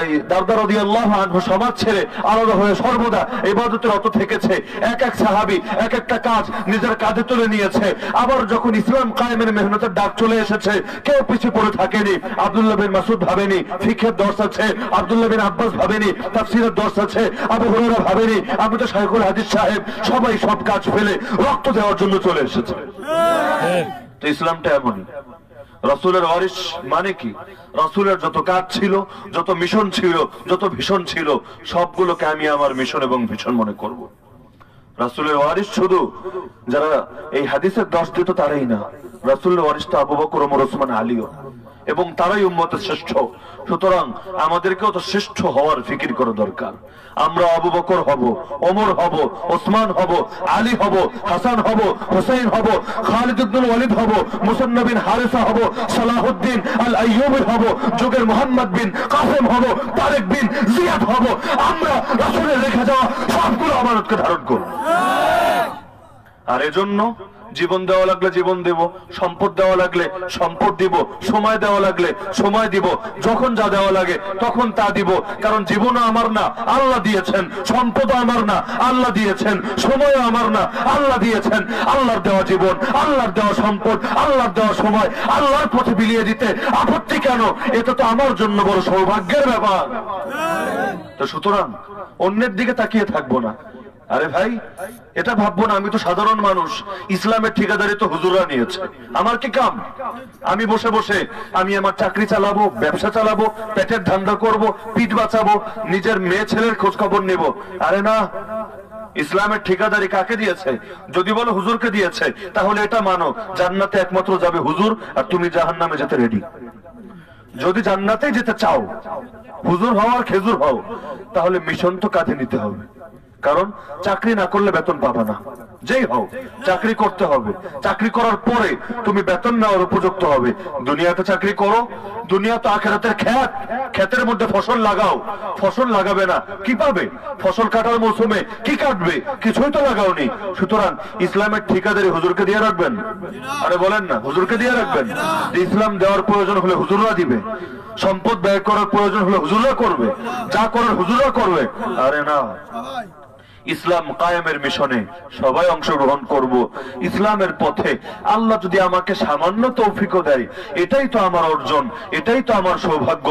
এই, দারদা রাদিয়াল্লাহু আনহু সমাজ ছেড়ে আলাদা হয়ে সর্বদা ইবাদতের অত থেকেছে। এক এক সাহাবী এক একটা কাজ নিজের কাঁধে তুলে নিয়েছে। আবার যখন ইসলাম কায়েমের মেহনতের ডাক চলে এসেছে। কেউ পিছিয়ে পড়ে থাকেনি। আব্দুল্লাহ বিন মাসুদ ভাবেনি। ফিখের দর্শ আছে। আব্দুল্লাহ বিন আব্বাস ভাবেনি। তাফসীরের দর্শ আছে। আবু হুরায়রা ভাবেনি। আমি তো শাইখুল হাদিস সাহেব। সবাই সব কাজ ফেলে রক্ত দেওয়ার জন্য চলে এসেছে। তো ইসলামটা এমনই। রসুলের ওয়ারিস মানে কি? রসুলের যত কাজ ছিল, যত মিশন ছিল, যত ভীষণ ছিল, সবগুলোকে আমি আমার মিশন এবং ভীষণ মনে করব। রাসুলের ওয়ারিস শুধু, যারা এই হাদিসের দশ দিত তারাই না। রাসুলের ওয়ারিস তো আবু বকর, ওমর, ওসমান, আলীও। এবং তারাই উম্মতের শ্রেষ্ঠ। সুতরাং আমাদেরকেও তো শ্রেষ্ঠ হওয়ার ফিকির করা দরকার। আমরা আবু বকর হব, ওমর হব, ওসমান হব, আলী হব, হাসান হব হোসেন হব, খালিদ ইবনুল ওয়ালিদ হব, মুসান্না বিন হারিসা হব, সালাহুদ্দিন আল আইয়ুবী হব, যুগের মোহাম্মদ বিন কাসেম হব, তারেক বিন জিয়াদ হব। আমরা রাসূলের রেখে যাওয়া সবগুলো আমানতকে ধারণ করব। আর এজন্য জীবন দেওয়া লাগলে জীবন দেব সম্পদ দেওয়া লাগলে সম্পদ দিব সময় দেওয়া লাগলে সময় দিব যখন যা দেওয়া লাগে তখন তা দিব কারণ জীবনও আমার না আল্লাহ দিয়েছেন সম্পদ আমার না আল্লাহ দিয়েছেন সময়ও আমার না আল্লাহ দিয়েছেন আল্লাহর দেওয়া জীবন আল্লাহর দেওয়া সম্পদ আল্লাহর দেওয়া সময় আল্লাহর পথে বিলিয়ে দিতে আপত্তি কেন? এটা তো আমার জন্য বড় সৌভাগ্যের ব্যাপার। তো সুতরাং অন্যের দিকে তাকিয়ে থাকব না। আরে ভাই, এটা ভাববো না, আমি তো সাধারণ মানুষ। ইসলামের ঠিকাদারি তো হুজুরা নিয়েছে। আমার কি কাম? আমি বসে বসে আমি আমার চাকরি চালাবো, ব্যবসা চালাবো, পেটের ধান্দা করব, পিঠ বাঁচাবো, নিজের মেয়ে ছেলের খোঁজ খবর নেব। আরে না, ইসলামের ঠিকাদারি কাকে দিয়েছে? যদি বলো হুজুরকে দিয়েছে, তাহলে এটা মানো, জান্নাতে একমাত্র যাবে হুজুর, আর তুমি জাহান্নামে যেতে রেডি যদি জান্নাতে যেতে চাও, হুজুর হও আর খেজুর হও, তাহলে মিশন তো কাঁধে নিতে হবে। কারণ চাকরি না করলে বেতন পাবা না। যেই হও, চাকরি করতে হবে। চাকরি করার পরে তুমি বেতন নেওয়ার উপযুক্ত হবে। দুনিয়াতে চাকরি করো দুনিয়া তো আখেরাতের খ্যাত ক্ষেতের মধ্যে ফসল লাগাও। ফসল লাগাবে না, কি পাবে? ফসল কাটার মৌসুমে কি কাটবে? কিছুই তো লাগাওনি। সুতরাং ইসলামের ঠিকাদারি হুজুরকে দিয়ে রাখবেন। আরে বলেন না, হুজুরকে দিয়ে রাখবেন। ইসলাম দেওয়ার প্রয়োজন হলে হুজুররা দিবে। সম্পদ ব্যয় করার প্রয়োজন হলে হুজুররা করবে। যা করার হুজুররা করবে। আরে না। ইসলাম কায়েমের মিশনে সবাই অংশগ্রহণ করব। ইসলামের পথে আল্লাহ যদি আমাকে সামান্য তৌফিকও দেয়, এটাই তো আমার অর্জন, এটাই তো আমার সৌভাগ্য।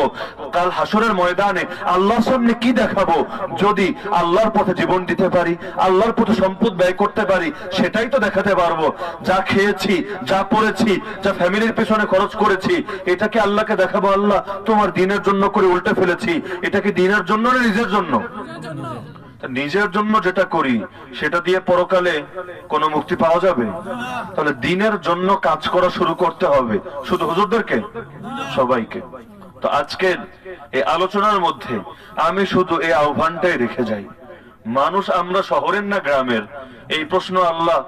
কাল হাসরের ময়দানে আল্লাহর সামনে কি দেখাবো? যদি আল্লাহর পথে জীবন দিতে পারি, আল্লাহর পথে সম্পদ ব্যয় করতে পারি, সেটাই তো দেখাতে পারব। যা খেয়েছি, যা পড়েছি, যা ফ্যামিলির পেছনে খরচ করেছি এটাকে আল্লাহকে দেখাবো আল্লাহ? তোমার দিনের জন্য করে উল্টে ফেলেছি, এটা কি দিনের জন্য না নিজের জন্য? নিজের জন্য যেটা করি, সেটা দিয়ে পরকালে কোনো মুক্তি পাওয়া যাবে? তাহলে দিনের জন্য কাজ করা শুরু করতে হবে। শুধু হুজুরদেরকে? সবাইকে। তো আজকের এই আলোচনার মধ্যে আমি শুধু এই আহ্বানটাই রেখে যাই। মানুষ আমরা শহরের না গ্রামের? এই প্রশ্ন আল্লাহ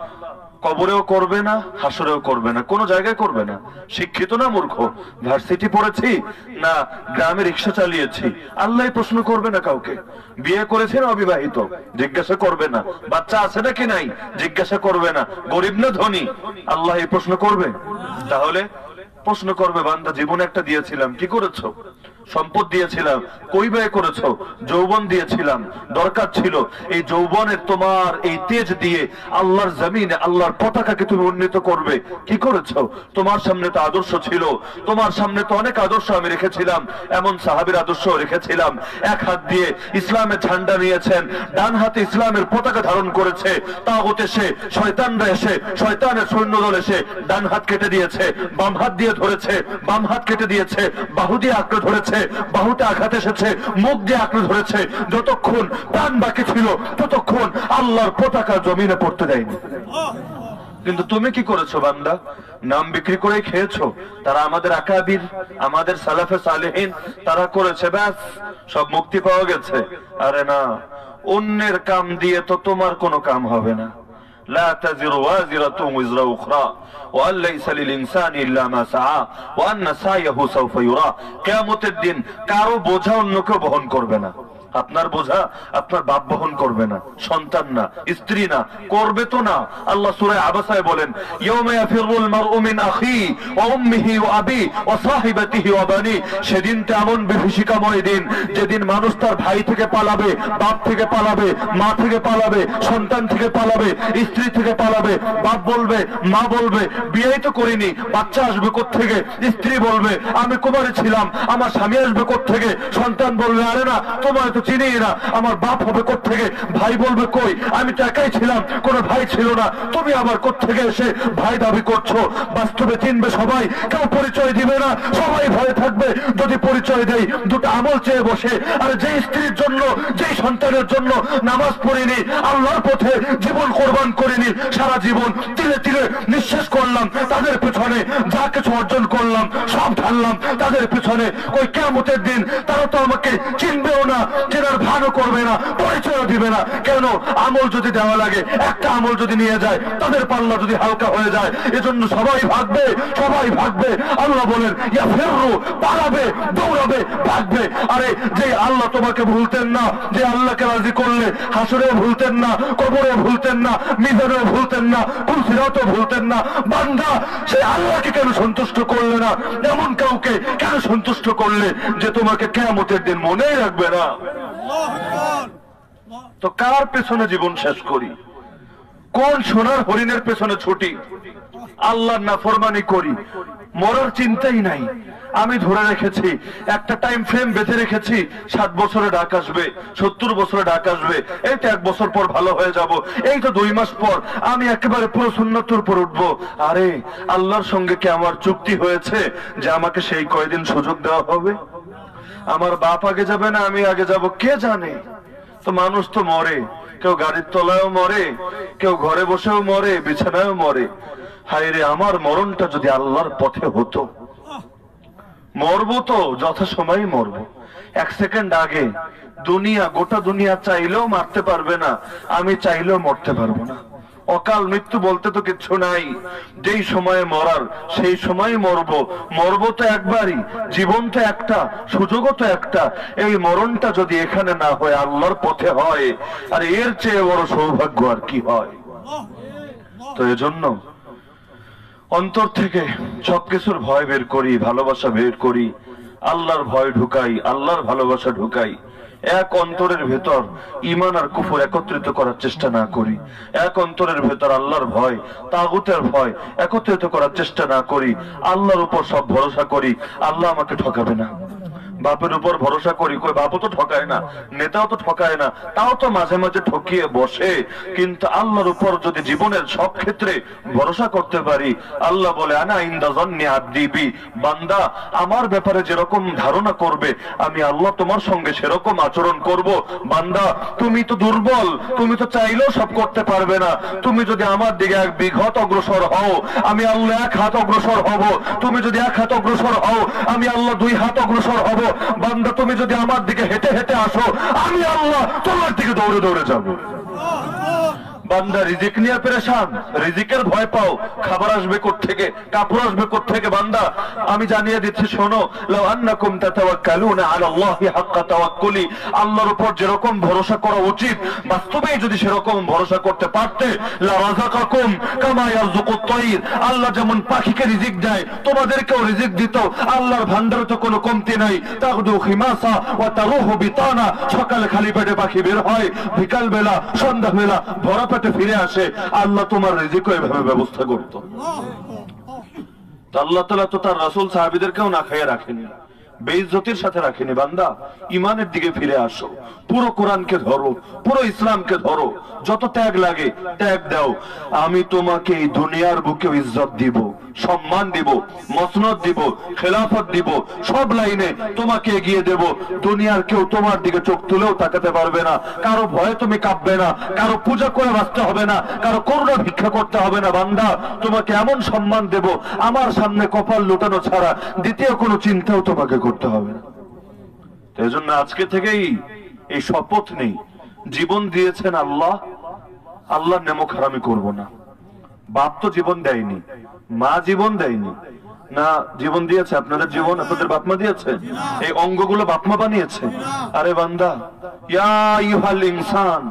কবরেও করবে না, হাসরেও করবে না, কোন জায়গায় করবে না। শিক্ষিত না মূর্খ? ভার্সিটি পড়েছি? না, গ্রামে রিক্সা চালিয়েছি। আল্লাহ প্রশ্ন করবে না কাউকে। বিয়ে করেছেন অবিবাহিত? জিজ্ঞাসা করবে না। বাচ্চা আছে নাকি নাই? জিজ্ঞাসা করবে না। গরিব না ধনী? আল্লাহ এই প্রশ্ন করবে? তাহলে প্রশ্ন করবে, বান্দা, জীবন একটা দিয়েছিলাম, কি করেছ? সম্পদ দিয়েছিলাম, কই ব্যয় করেছ? যৌবন দিয়েছিলাম, দরকার ছিল। এই যৌবনের তোমার এই তেজ দিয়ে আল্লাহর জমিনে, আল্লাহর পতাকাকে তুমি উন্নীত করবে। কি করেছ? তোমার সামনে তো আদর্শ ছিল। তোমার সামনে তো অনেক আদর্শ আমি রেখেছিলাম। এমন সাহাবির আদর্শ রেখেছিলাম। এক হাত দিয়ে ইসলামের ঝান্ডা নিয়েছেন, ডান হাতে ইসলামের পতাকা ধারণ করেছে। তাগত এসে শয়তানরা এসে, শয়তানের সৈন্যদল এসে ডান হাত কেটে দিয়েছে, বাম হাত দিয়ে ধরেছে, বাম হাত কেটে দিয়েছে, বাহু দিয়ে আঁকড়ে ধরেছে। বাহুতে আঘাত এসেছে, মুখ দিয়ে আঁকড়ে ধরেছে। যতক্ষণ প্রাণ বাকি ছিল, ততক্ষণ আল্লাহর পতাকা জমিনে পড়তে দেয়নি। কিন্তু তুমি কি করেছ বান্দা? নাম বিক্রি করে খেয়েছো। তারা আমাদের আকাবির, আমাদের সালাফে সালেহীন, তারা করেছে, ব্যাস, সব মুক্তি পাওয়া গেছে। আরে না, অন্যের কাম দিয়ে তো তোমার কোনো কাম হবে না। لا تزر وازرة وزر أخرى وأن ليس للإنسان إلا ما سعى وأن سعيه سوف يرى কেয়ামতের দিন কারো বোঝা অন্য কেউ বহন করবে না আপনার বোঝা আপনার বাপ বহন করবে না, সন্তান না, স্ত্রী না, করবে তো না। আল্লাহ সূরা আবাসায় বলেন সেদিন তো এমন বিভীষিকাময় দিন, যেদিন মানুষ তার ভাই থেকে পালাবে, বাপ থেকে পালাবে, মা থেকে পালাবে, সন্তান থেকে পালাবে, স্ত্রী থেকে পালাবে, বাপ বলবে, মা বলবে, বিয়েই তো করিনি, বাচ্চা আসবে থেকে স্ত্রী বলবে, আমি কুমারী ছিলাম, আমার স্বামী আসবে থেকে সন্তান বলবে, আরে না, তোমার তো চিনি না। আমার বাপ হবে থেকে ভাই বলবে কই? আমি তো একাই ছিলাম, কোনো ভাই ছিল না। তুমি আবার থেকে এসে ভাই দাবি করছ? বাস্তবে চিনবে সবাই, কেউ পরিচয় দিবে না। সবাই ভয়ে থাকবে। যদি পরিচয় দেই, দুটো আমল চেয়ে বসে। আর যে স্ত্রীর জন্য যে সন্তানের জন্য নামাজ পড়িনি, আল্লাহর পথে জীবন কোরবান করিনি, সারা জীবন তিলে তিলে নিঃশ্বাস করলাম। তাদের পেছনে যা কিছু অর্জন করলাম, সব ঢাললাম। তাদের পেছনে ওই কেমতের দিন, তারা তো আমাকে চিনবেও না। চেনার ভানও করবে না, পরিচয়ও দিবে না। কেন? আমল যদি দেওয়া লাগে, একটা আমল যদি নিয়ে যায়, তাদের পাল্লা যদি হালকা হয়ে যায়, এজন্য সবাই ভাগবে সবাই ভাগবে। আল্লাহ বলেন, ইয়া ফেররু, পালাবে, দৌড়াবে, ভাগবে। আরে, যে আল্লাহ তোমাকে ভুলতেন না, যে আল্লাহকে রাজি করলে, হাসরেও ভুলতেন না, কবরেও ভুলতেন না, মিজানেও ভুলতেন না কুলসিরাতেও ভুলতেন না। বান্দা, সে আল্লাহকে কেন সন্তুষ্ট করলে না? এমন কাউকে কেন সন্তুষ্ট করলে যে তোমাকে কেয়ামতের দিন মনেই রাখবে না? তো কার পেছনে জীবন শেষ করি? কোন সোনার হরিণের পেছনে ছুটি? আল্লাহর নাফরমানি করি। মরার চিন্তাই নাই। আমি ধরে রেখেছি, একটা টাইম ফ্রেম বেঁধে রেখেছি, ষাট বছরে ডাক আসবে, সত্তর বছরে ডাক আসবে, এই তো এক বছর পর ভালো হয়ে যাব, এই তো দুই মাস পর আমি একেবারে পুরো সুন্নতর উপর উঠবো। আরে, আল্লাহর সঙ্গে কি আমার চুক্তি হয়েছে যে আমাকে সেই কয়দিন সুযোগ দেওয়া হবে? আমার বাপ আগে যাবে না, আমি আগে যাব। কে জানে? তো মানুষ তো মরে। কেউ গাড়ির তলায়ও মরে, কেউ ঘরে বসেও মরে, বিছানায়ও মরে। হায় রে আমার মরণটা যদি আল্লাহর পথে হতো। মরবো তো, যথাসময়ে মরবো। এক সেকেন্ড আগে, দুনিয়া, গোটা দুনিয়া চাইলেও মারতে পারবে না, আমি চাইলেও মরতে পারব না। অকাল মৃত্যু বলতে তো কিচ্ছু নাই। যেই সময়ে মরার, সেই সময় মরবো। মরবো তো একবারই, জীবন তো একটা, সুযোগও তো একটা। এই মরণটা যদি এখানে না হয়, আল্লাহর পথে হয়, আর এর চেয়ে বড় সৌভাগ্য আর কি হয়? তো এজন্য অন্তর থেকে সবকিছুর ভয় বের করি, ভালোবাসা বের করি, আল্লাহর ভয় ঢুকাই, আল্লাহর ভালোবাসা ঢুকাই। এক অন্তরের ভেতর ইমান আর কুফুর একত্রিত করার চেষ্টা না করি। এক অন্তরের ভেতর আল্লাহর ভয়, তাগুতের ভয় একত্রিত করার চেষ্টা না করি। আল্লাহর উপর সব ভরসা করি, আল্লাহ আমাকে ঠকাবে না। বাপের উপর ভরসা করি, কই বাপও তো ঠকায় না, নেতাও তো ঠকায় না, তাও তো মাঝে মাঝে ঠকিয়ে বসে। কিন্তু আল্লাহর উপর যদি জীবনের সব ক্ষেত্রে ভরসা করতে পারি, আল্লাহ বলে, আনা ইন্দাজন্নি আদিবি বান্দা, আমার ব্যাপারে যেরকম ধারণা করবে, আমি আল্লাহ তোমার সঙ্গে সেরকম আচরণ করব। বান্দা, তুমি তো দুর্বল, তুমি তো চাইলেও সব করতে পারবে না। তুমি যদি আমার দিকে এক বিঘত অগ্রসর হও, আমি আল্লাহ এক হাত অগ্রসর হব। তুমি যদি এক হাত অগ্রসর হও, আমি আল্লাহ দুই হাত অগ্রসর হব। বান্দা, তুমি যদি আমার দিকে হেঁটে হেঁটে আসো, আমি আল্লাহ তোমার দিকে দৌড়ে দৌড়ে যাব। বান্দা, রিজিক নিয়ে পেরেশান। রিজিকের ভয় পাও। খাবার আসবে থেকে কাপড় আসবে থেকে বান্দা? আমি জানিয়ে দিচ্ছি, শোনো, লাউ আন্নাকুম তাতাওয়াক্কালুনা আলা হাক্কা তাওয়াক্কুলি। আল্লাহর উপর যেরকম ভরসা করা উচিত, বাস্তবেই যদি সেরকম ভরসা করতে পারতে লা রাযাকাকুম কামা ইয়ারযুকুত তাইর। আল্লাহ যেমন পাখিকে রিজিক দেয়, তোমাদেরকেও রিজিক দিত। আল্লাহর ভান্ডারে তো কোনো কমতি নাই। তাগদু খিমাসা ওয়া তারুহু বিতানা। সকালে খালি পেটে পাখি বের হয় বিকাল বেলা সন্ধ্যা বেলা ভরা পেটে ফিরে আসে, আল্লাহ তোমার রিজিকও এভাবে ব্যবস্থা করত। আল্লাহ তালা তো তার রাসুল সাহাবিদেরকেও না খাইয়ে রাখেনি। বেইজ্জতির সাথে রাখেনি, বান্দা। ইমানের দিকে ফিরে আসো। পুরো কোরআনকে ধরো, পুরো ইসলামকে ধরো। যত ত্যাগ লাগে, ত্যাগ দাও। আমি তোমাকে এই দুনিয়ার বুকে ইজ্জত দিব। সম্মান দিব, মসনদ দিব, খেলাফত দিব, সব লাইনে তোমাকে এগিয়ে দেব। দুনিয়ার কেউ তোমার দিকে চোখ তুলেও তাকাতে পারবে না। কারও ভয়ে তুমি কাঁপবে না, কারও পূজা করে বাঁচতে হবে না, কারও করুণা ভিক্ষা করতে হবে না। বান্দা, তোমাকে এমন সম্মান দেব, আমার সামনে কপাল লুটানো ছাড়া দ্বিতীয় কোনো চিন্তাও তোমাকে করতে হবে না। এই জন্য আজকে থেকেই এই শপথ নেই। জীবন দিয়েছেন আল্লাহ আল্লাহ নেমক হারামি করব না। বাপ তো জীবন দেয়নি, মা জীবন দেয়নি। না, জীবন দিয়েছে, আপনাদের জীবন, আপনাদের বাপমা দিয়েছে? এই অঙ্গগুলো বাপমা বানিয়েছে। আরে বান্দা, ইয়া ইহাল ইনসান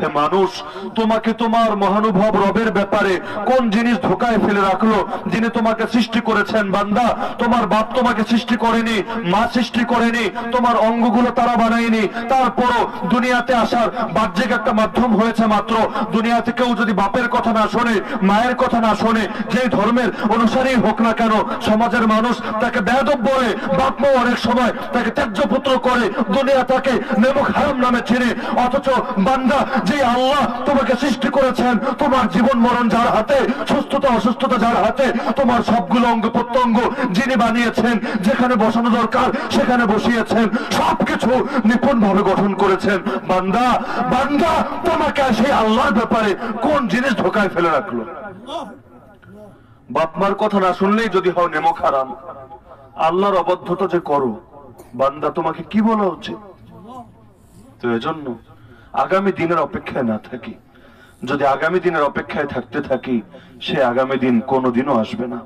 হে মানুষ, তোমাকে তোমার মহানুভব রবের ব্যাপারে কোন জিনিস ধোকায় ফেলে রাখল যিনি তোমাকে সৃষ্টি করেছেন, বান্দা? তোমার বাপ তোমাকে সৃষ্টি করেনি, মা সৃষ্টি করেনি, তোমার অঙ্গগুলো তারা বানায়নি। তারপরও দুনিয়াতে আসার বাহ্যিক একটা মাধ্যম হয়েছে মাত্র। দুনিয়াতে কেউ যদি বাপের কথা না শোনে, মায়ের কথা না শোনে যে ধর্মের অনুসারী হোক না কেন, সমাজের মানুষ তাকে বেদব বলে বাপ মা অনেক সময় তাকে ত্যায্য পুত্র করে দুনিয়া তাকে নেমুখ হারাম নামে চিনে। অথচ বান্দা, যে আল্লাহ তোমাকে সৃষ্টি করেছেন, তোমার জীবন মরণ যার হাতে, সুস্থতা, অসুস্থতা যার হাতে, তোমার সবগুলো অঙ্গ প্রত্যঙ্গ যিনি বানিয়েছেন, যেখানে বসানো দরকার, সেখানে বসিয়েছেন, সবকিছু নিপুণ ভাবে গঠন করেছেন। বান্দা বান্দা, তোমাকে সেই আল্লাহর ব্যাপারে কোন জিনিস ধোকায় ফেলে রাখল? বাপমার কথা না শুনলেই যদি হও নেমো খারাম আল্লাহর অবদ্ধতা যে করো, বান্দা তোমাকে কি বলা উচিত তো এজন্য আগামী দিনের অপেক্ষায় না থাকি। যদি আগামী দিনের অপেক্ষায় থাকতে থাকি, সে আগামী দিন কোনোদিনও আসবে না।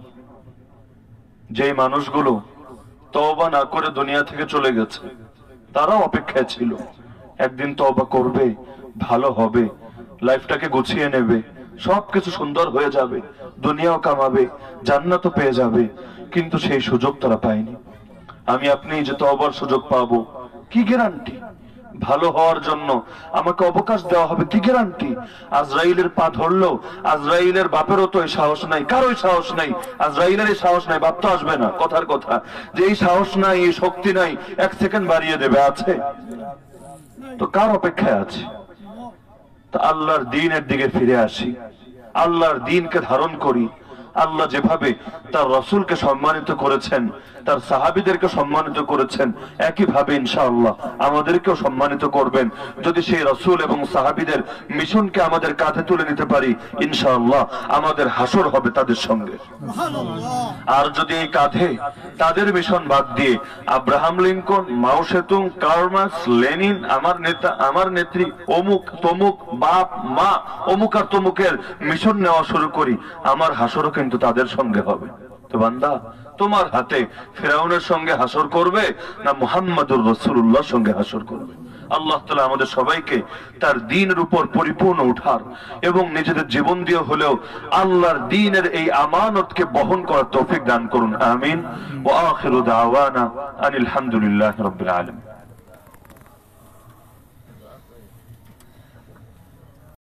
যে মানুষগুলো তওবা না করে দুনিয়া থেকে চলে গেছে, তারাও অপেক্ষায় ছিল। একদিন তওবা করবে, ভালো হবে, লাইফটাকে গুছিয়ে নেবে, সবকিছু সুন্দর হয়ে যাবে, দুনিয়াও কামাবে, জান্নাতও পেয়ে যাবে। কিন্তু সেই সুযোগ তারা পায়নি। আমি আপনি যে তওবার সুযোগ পাবো, কি গ্যারান্টি ভালো হওয়ার জন্য আমাকে অবকাশ দেওয়া হবে, কি গ্যারান্টি আজরাইলের পা ধরলো, আজরাইলের বাপেরও তো এই সাহস নাই, কারোই সাহস নাই আজরাইলের এই সাহস নাই, বাপ তো আসবে না, কথার কথা। যে এই সাহস নাই, এই শক্তি নাই, এক সেকেন্ড বাড়িয়ে দেবে, আছে? তো কার অপেক্ষায় আছে? তা আল্লাহর দিনের দিকে ফিরে আসি, আল্লাহর দিনকে ধারণ করি আল্লাহ যেভাবে তার রসুলকে সম্মানিত করেছেন তার সাহাবিদেরকে সম্মানিত করেছেন। একইভাবে ইনশাআল্লাহ আমাদেরকেও সম্মানিত করবেন। যদি সেই রসুল এবং সাহাবিদের মিশনকে আমাদের কাঁধে তুলে নিতে পারি, ইনশাআল্লাহ আমাদের হাসর হবে তাদের সঙ্গে। আর যদি এই কাঁধে তাদের মিশন বাদ দিয়ে Abraham Lincoln, Mao Tse-tung Karl Marx Lenin, আমার নেতা, আমার নেত্রী, অমুক, তমুক, বাপ, মা, অমুক আর তমুকের মিশন নেওয়া শুরু করি, আমার হাসরও কিন্তু তাদের সঙ্গে হবে। তো বান্দা তোমার হাতে ফেরাউনের সঙ্গে হাসর করবে না মোহাম্মদুর রসুল্লাহ সঙ্গে হাসর করবে? আল্লাহ তালা আমাদের সবাইকে তার দিনের উপর পরিপূর্ণ উঠার এবং নিজেদের জীবন দিয়ে হলেও আল্লাহর দিনের এই আমানতকে বহন করার তৌফিক দান করুন। আমিন। ও আখির দাওয়ানা আনিল হামদুলিল্লাহ রবিল আলম